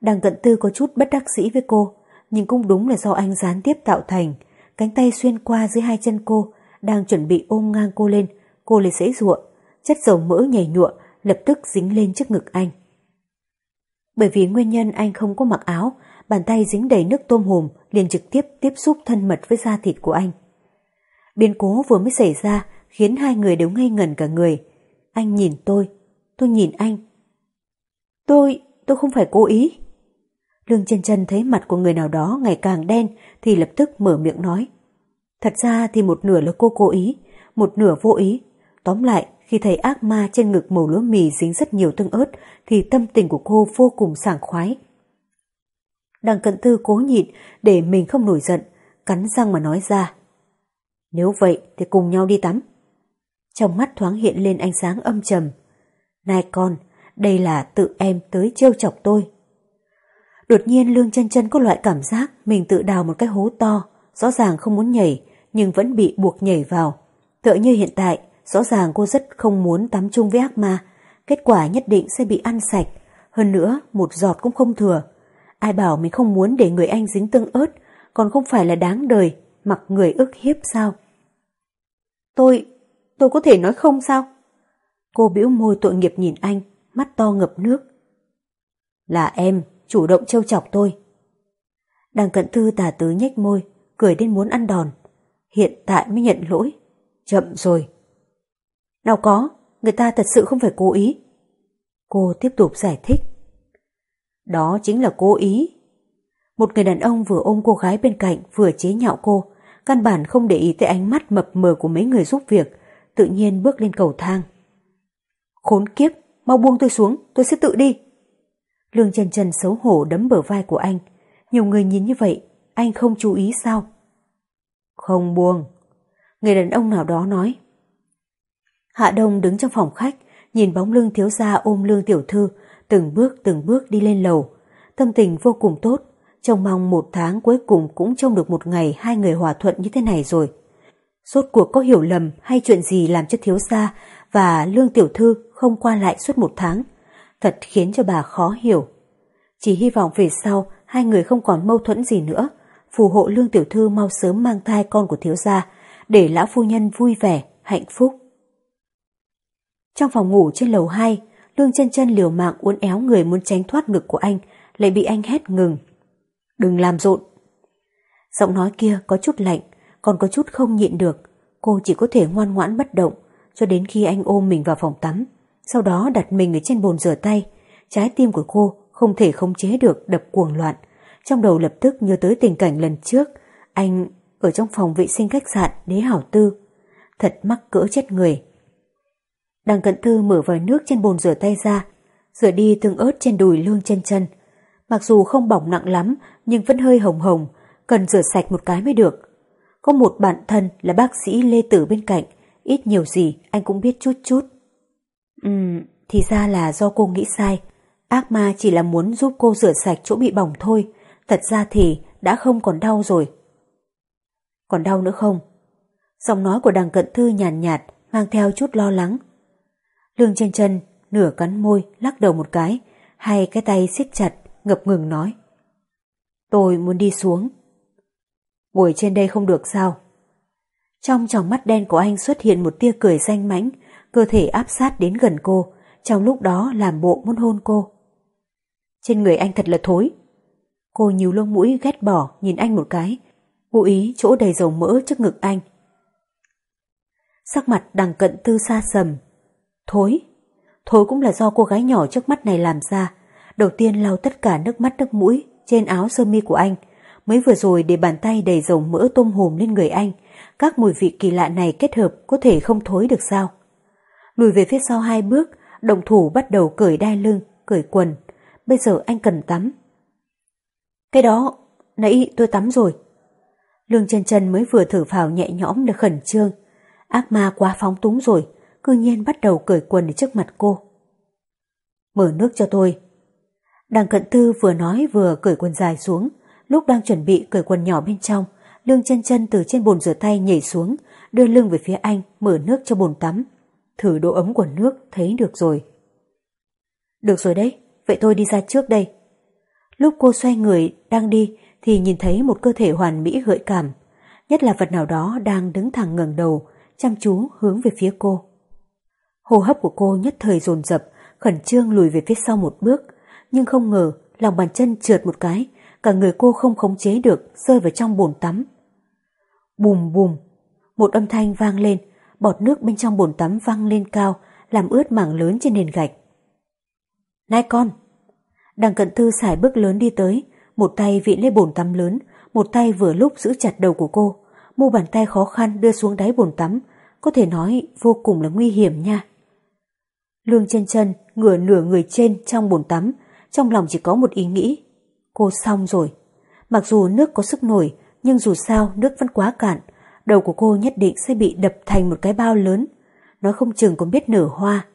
Đằng cận tư có chút bất đắc sĩ với cô, nhưng cũng đúng là do anh gián tiếp tạo thành. Cánh tay xuyên qua dưới hai chân cô, đang chuẩn bị ôm ngang cô lên, cô lại dễ ruộng, chất dầu mỡ nhảy nhụa lập tức dính lên trước ngực anh. Bởi vì nguyên nhân anh không có mặc áo, bàn tay dính đầy nước tôm hùm liền trực tiếp tiếp xúc thân mật với da thịt của anh. Biến cố vừa mới xảy ra khiến hai người đều ngây ngẩn cả người. Anh nhìn tôi, tôi nhìn anh. Tôi, tôi không phải cố ý. Lương chân chân thấy mặt của người nào đó ngày càng đen thì lập tức mở miệng nói. Thật ra thì một nửa là cô cố ý, một nửa vô ý. Tóm lại, khi thấy ác ma trên ngực màu lúa mì dính rất nhiều tương ớt thì tâm tình của cô vô cùng sảng khoái. Đằng cận tư cố nhịn để mình không nổi giận, cắn răng mà nói ra. Nếu vậy thì cùng nhau đi tắm. Trong mắt thoáng hiện lên ánh sáng âm trầm. Này con, đây là tự em tới trêu chọc tôi. Đột nhiên Lương chân chân có loại cảm giác mình tự đào một cái hố to, rõ ràng không muốn nhảy, nhưng vẫn bị buộc nhảy vào. Tựa như hiện tại, rõ ràng cô rất không muốn tắm chung với ác ma, kết quả nhất định sẽ bị ăn sạch, hơn nữa một giọt cũng không thừa. Ai bảo mình không muốn để người anh dính tương ớt, còn không phải là đáng đời, mặc người ức hiếp sao? Tôi, tôi có thể nói không sao? Cô bĩu môi tội nghiệp nhìn anh, mắt to ngập nước. Là em, chủ động trêu chọc tôi. Đằng cận thư tà tứ nhếch môi, cười đến muốn ăn đòn. Hiện tại mới nhận lỗi. Chậm rồi. Nào có, người ta thật sự không phải cố ý. Cô tiếp tục giải thích. Đó chính là cố ý. Một người đàn ông vừa ôm cô gái bên cạnh vừa chế nhạo cô, căn bản không để ý tới ánh mắt mập mờ của mấy người giúp việc, tự nhiên bước lên cầu thang. Khốn kiếp, mau buông tôi xuống, tôi sẽ tự đi. Lương trần trần xấu hổ đấm bờ vai của anh. Nhiều người nhìn như vậy, anh không chú ý sao? Không buông. Người đàn ông nào đó nói. Hạ Đông đứng trong phòng khách, nhìn bóng lưng thiếu gia ôm lương tiểu thư, từng bước từng bước đi lên lầu. Tâm tình vô cùng tốt, trông mong một tháng cuối cùng cũng trông được một ngày hai người hòa thuận như thế này rồi. Rốt cuộc có hiểu lầm hay chuyện gì làm cho thiếu gia và lương tiểu thư không qua lại suốt một tháng, thật khiến cho bà khó hiểu. Chỉ hy vọng về sau hai người không còn mâu thuẫn gì nữa, phù hộ lương tiểu thư mau sớm mang thai con của thiếu gia, để lão phu nhân vui vẻ, hạnh phúc. Trong phòng ngủ trên lầu 2, Lương chân chân liều mạng uốn éo người muốn tránh thoát ngực của anh, lại bị anh hét ngừng. Đừng làm rộn. Giọng nói kia có chút lạnh, còn có chút không nhịn được. Cô chỉ có thể ngoan ngoãn bất động, cho đến khi anh ôm mình vào phòng tắm. Sau đó đặt mình ở trên bồn rửa tay. Trái tim của cô không thể khống chế được đập cuồng loạn. trong đầu lập tức nhớ tới tình cảnh lần trước, anh ở trong phòng vệ sinh khách sạn Đế Hảo Tư. Thật mắc cỡ chết người. Đằng cận thư mở vòi nước trên bồn rửa tay ra, rửa đi tương ớt trên đùi lương chân chân. Mặc dù không bỏng nặng lắm, nhưng vẫn hơi hồng hồng, cần rửa sạch một cái mới được. Có một bạn thân là bác sĩ Lê Tử bên cạnh, ít nhiều gì anh cũng biết chút chút. Ừm, thì ra là do cô nghĩ sai. Ác ma chỉ là muốn giúp cô rửa sạch chỗ bị bỏng thôi, thật ra thì đã không còn đau rồi. Còn đau nữa không? Giọng nói của đằng cận thư nhàn nhạt, nhạt, mang theo chút lo lắng. Lương chân chân nửa cắn môi, lắc đầu một cái, hai cái tay siết chặt, ngập ngừng nói. Tôi muốn đi xuống. Ngồi trên đây không được sao? Trong tròng mắt đen của anh xuất hiện một tia cười danh mãnh, cơ thể áp sát đến gần cô, trong lúc đó làm bộ muốn hôn cô. Trên người anh thật là thối. Cô nhíu lông mũi ghét bỏ nhìn anh một cái, vô ý chỗ đầy dầu mỡ trước ngực anh. Sắc mặt đằng cận tư xa sầm. Thối. Thối cũng là do cô gái nhỏ trước mắt này làm ra. Đầu tiên lau tất cả nước mắt nước mũi trên áo sơ mi của anh. Mới vừa rồi để bàn tay đầy dầu mỡ tôm hùm lên người anh. Các mùi vị kỳ lạ này kết hợp có thể không thối được sao. Lùi về phía sau hai bước, đồng thủ bắt đầu cởi đai lưng, cởi quần. Bây giờ anh cần tắm. Cái đó, nãy tôi tắm rồi. Lương chân chân mới vừa thử phào nhẹ nhõm được khẩn trương. Ác ma quá phóng túng rồi, cư nhiên bắt đầu cởi quần ở trước mặt cô. Mở nước cho tôi. Đằng cận tư vừa nói vừa cởi quần dài xuống, lúc đang chuẩn bị cởi quần nhỏ bên trong, lương chân chân từ trên bồn rửa tay nhảy xuống, đưa lưng về phía anh, mở nước cho bồn tắm. Thử độ ấm của nước, thấy được rồi. Được rồi đấy, vậy tôi đi ra trước đây. Lúc cô xoay người, đang đi, thì nhìn thấy một cơ thể hoàn mỹ gợi cảm, nhất là vật nào đó đang đứng thẳng ngẩng đầu, chăm chú hướng về phía cô. Hô hấp của cô nhất thời dồn dập, khẩn trương lùi về phía sau một bước, nhưng không ngờ lòng bàn chân trượt một cái, cả người cô không khống chế được rơi vào trong bồn tắm. Bùm bùm, một âm thanh vang lên, bọt nước bên trong bồn tắm văng lên cao, làm ướt mảng lớn trên nền gạch. Này con! Đằng cận thư xài bước lớn đi tới, một tay vị lên bồn tắm lớn, một tay vừa lúc giữ chặt đầu của cô, mu bàn tay khó khăn đưa xuống đáy bồn tắm, có thể nói vô cùng là nguy hiểm nha. Lương chân chân ngửa nửa người trên trong bồn tắm, trong lòng chỉ có một ý nghĩ. Cô xong rồi. Mặc dù nước có sức nổi, nhưng dù sao nước vẫn quá cạn, đầu của cô nhất định sẽ bị đập thành một cái bao lớn. Nó không chừng còn biết nở hoa.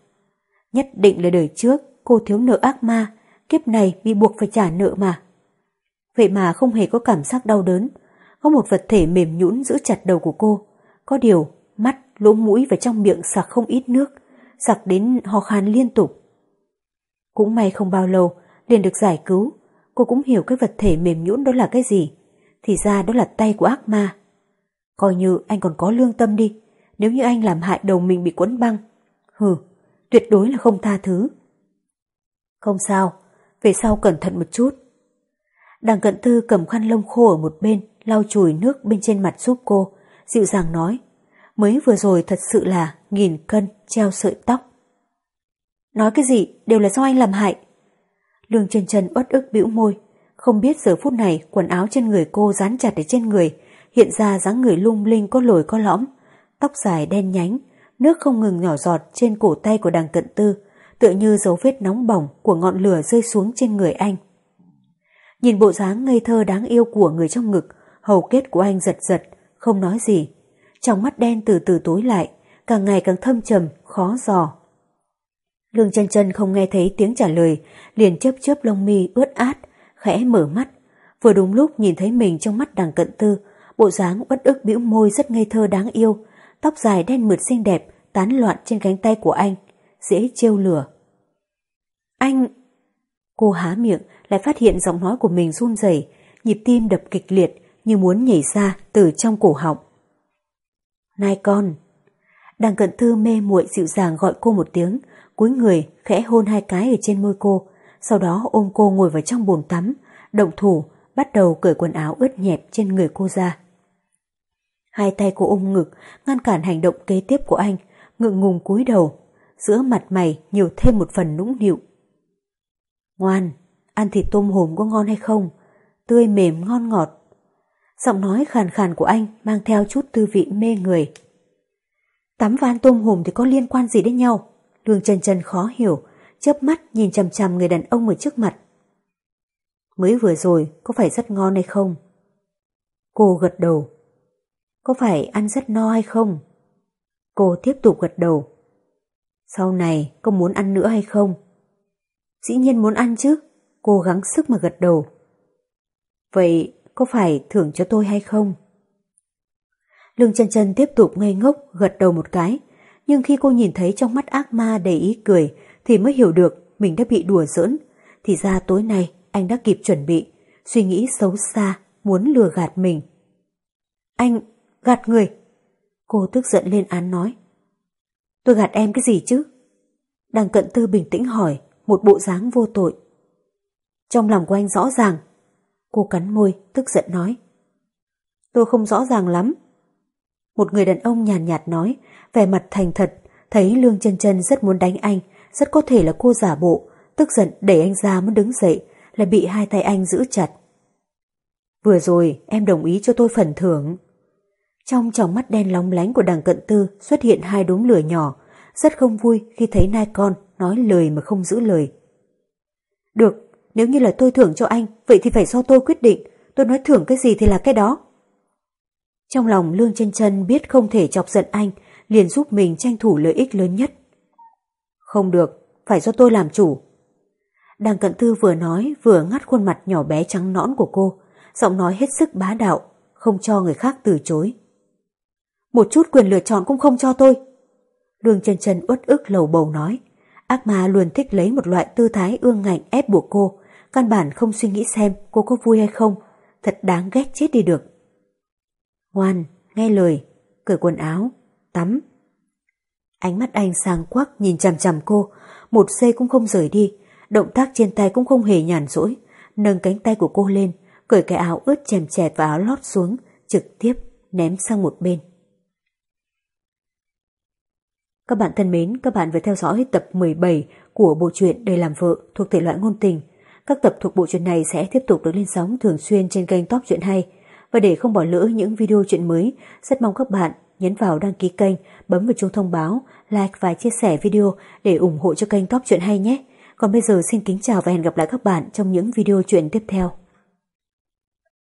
Nhất định là đời trước, cô thiếu nợ ác ma, kiếp này bị buộc phải trả nợ mà. Vậy mà không hề có cảm giác đau đớn, có một vật thể mềm nhũn giữ chặt đầu của cô. Có điều, mắt, lỗ mũi và trong miệng sặc không ít nước, sặc đến ho khan liên tục. Cũng may không bao lâu, liền được giải cứu, cô cũng hiểu cái vật thể mềm nhũn đó là cái gì. Thì ra đó là tay của ác ma. Coi như anh còn có lương tâm đi, nếu như anh làm hại đầu mình bị quấn băng. Hừ, tuyệt đối là không tha thứ. Không sao, về sau cẩn thận một chút. Đằng cận thư cầm khăn lông khô ở một bên, lau chùi nước bên trên mặt giúp cô, dịu dàng nói, mới vừa rồi thật sự là nghìn cân treo sợi tóc. Nói cái gì đều là do anh làm hại. Lương chân chân uất ức bĩu môi, không biết giờ phút này quần áo trên người cô dán chặt ở trên người, hiện ra dáng người lung linh có lồi có lõm, tóc dài đen nhánh, nước không ngừng nhỏ giọt trên cổ tay của đằng cận tư, tựa như dấu vết nóng bỏng của ngọn lửa rơi xuống trên người anh. Nhìn bộ dáng ngây thơ đáng yêu của người trong ngực, hầu kết của anh giật giật, không nói gì. Trong mắt đen từ từ tối lại, càng ngày càng thâm trầm, khó dò. Lương chân chân không nghe thấy tiếng trả lời, liền chớp chớp lông mi ướt át, khẽ mở mắt. Vừa đúng lúc nhìn thấy mình trong mắt đằng cận tư, bộ dáng uất ức bĩu môi rất ngây thơ đáng yêu, tóc dài đen mượt xinh đẹp, tán loạn trên cánh tay của anh, dễ trêu lửa. Anh... Cô há miệng, lại phát hiện giọng nói của mình run rẩy, nhịp tim đập kịch liệt như muốn nhảy ra từ trong cổ họng. Nai con! Đằng cận thư mê muội dịu dàng gọi cô một tiếng, cúi người khẽ hôn hai cái ở trên môi cô, sau đó ôm cô ngồi vào trong bồn tắm, động thủ, bắt đầu cởi quần áo ướt nhẹp trên người cô ra. Hai tay cô ôm ngực, ngăn cản hành động kế tiếp của anh, ngượng ngùng cúi đầu, giữa mặt mày nhiều thêm một phần nũng nịu. Ngoan, ăn thịt tôm hùm có ngon hay không? tươi mềm ngon ngọt. Giọng nói khàn khàn của anh mang theo chút tư vị mê người. Tắm van tôm hùm thì có liên quan gì đến nhau? Lương chân chân khó hiểu, chớp mắt nhìn chằm chằm người đàn ông ở trước mặt. Mới vừa rồi, có phải rất ngon hay không? Cô gật đầu. Có phải ăn rất no hay không? Cô tiếp tục gật đầu. Sau này, có muốn ăn nữa hay không? Dĩ nhiên muốn ăn chứ, cô gắng sức mà gật đầu. Vậy có phải thưởng cho tôi hay không? Lương chân chân tiếp tục ngây ngốc gật đầu một cái, nhưng khi cô nhìn thấy trong mắt ác ma đầy ý cười thì mới hiểu được mình đã bị đùa giỡn. Thì ra tối nay anh đã kịp chuẩn bị, suy nghĩ xấu xa, muốn lừa gạt mình. Anh, gạt người. Cô tức giận lên án nói. Tôi gạt em cái gì chứ? Đằng cận tư bình tĩnh hỏi, một bộ dáng vô tội. Trong lòng của anh rõ ràng. Cô cắn môi, tức giận nói. Tôi không rõ ràng lắm. Một người đàn ông nhàn nhạt, nhạt nói, vẻ mặt thành thật, thấy Lương chân chân rất muốn đánh anh, rất có thể là cô giả bộ, tức giận đẩy anh ra muốn đứng dậy, lại bị hai tay anh giữ chặt. Vừa rồi em đồng ý cho tôi phần thưởng. Trong tròng mắt đen lóng lánh của đằng cận tư xuất hiện hai đốm lửa nhỏ, rất không vui khi thấy nai con nói lời mà không giữ lời. Được, nếu như là tôi thưởng cho anh, vậy thì phải do tôi quyết định, tôi nói thưởng cái gì thì là cái đó. Trong lòng Lương chân chân biết không thể chọc giận anh, liền giúp mình tranh thủ lợi ích lớn nhất. Không được, phải do tôi làm chủ. Đàng cận tư vừa nói vừa ngắt khuôn mặt nhỏ bé trắng nõn của cô, giọng nói hết sức bá đạo, không cho người khác từ chối. Một chút quyền lựa chọn cũng không cho tôi. Lương chân chân uất ức lầu bầu nói, ác ma luôn thích lấy một loại tư thái ương ngạnh ép buộc cô, căn bản không suy nghĩ xem cô có vui hay không, thật đáng ghét chết đi được. Ngoan, nghe lời, cởi quần áo, tắm. Ánh mắt anh sang quắc nhìn chằm chằm cô, một giây cũng không rời đi, động tác trên tay cũng không hề nhàn rỗi, nâng cánh tay của cô lên, cởi cái áo ướt chèm chẹt và áo lót xuống, trực tiếp ném sang một bên. Các bạn thân mến, các bạn vừa theo dõi tập 17 của bộ truyện Đời làm vợ thuộc thể loại ngôn tình. Các tập thuộc bộ truyện này sẽ tiếp tục được lên sóng thường xuyên trên kênh Top Truyện Hay. Và để không bỏ lỡ những video chuyện mới, rất mong các bạn nhấn vào đăng ký kênh, bấm vào chuông thông báo, like và chia sẻ video để ủng hộ cho kênh Top chuyện Hay nhé. Còn bây giờ xin kính chào và hẹn gặp lại các bạn trong những video chuyện tiếp theo.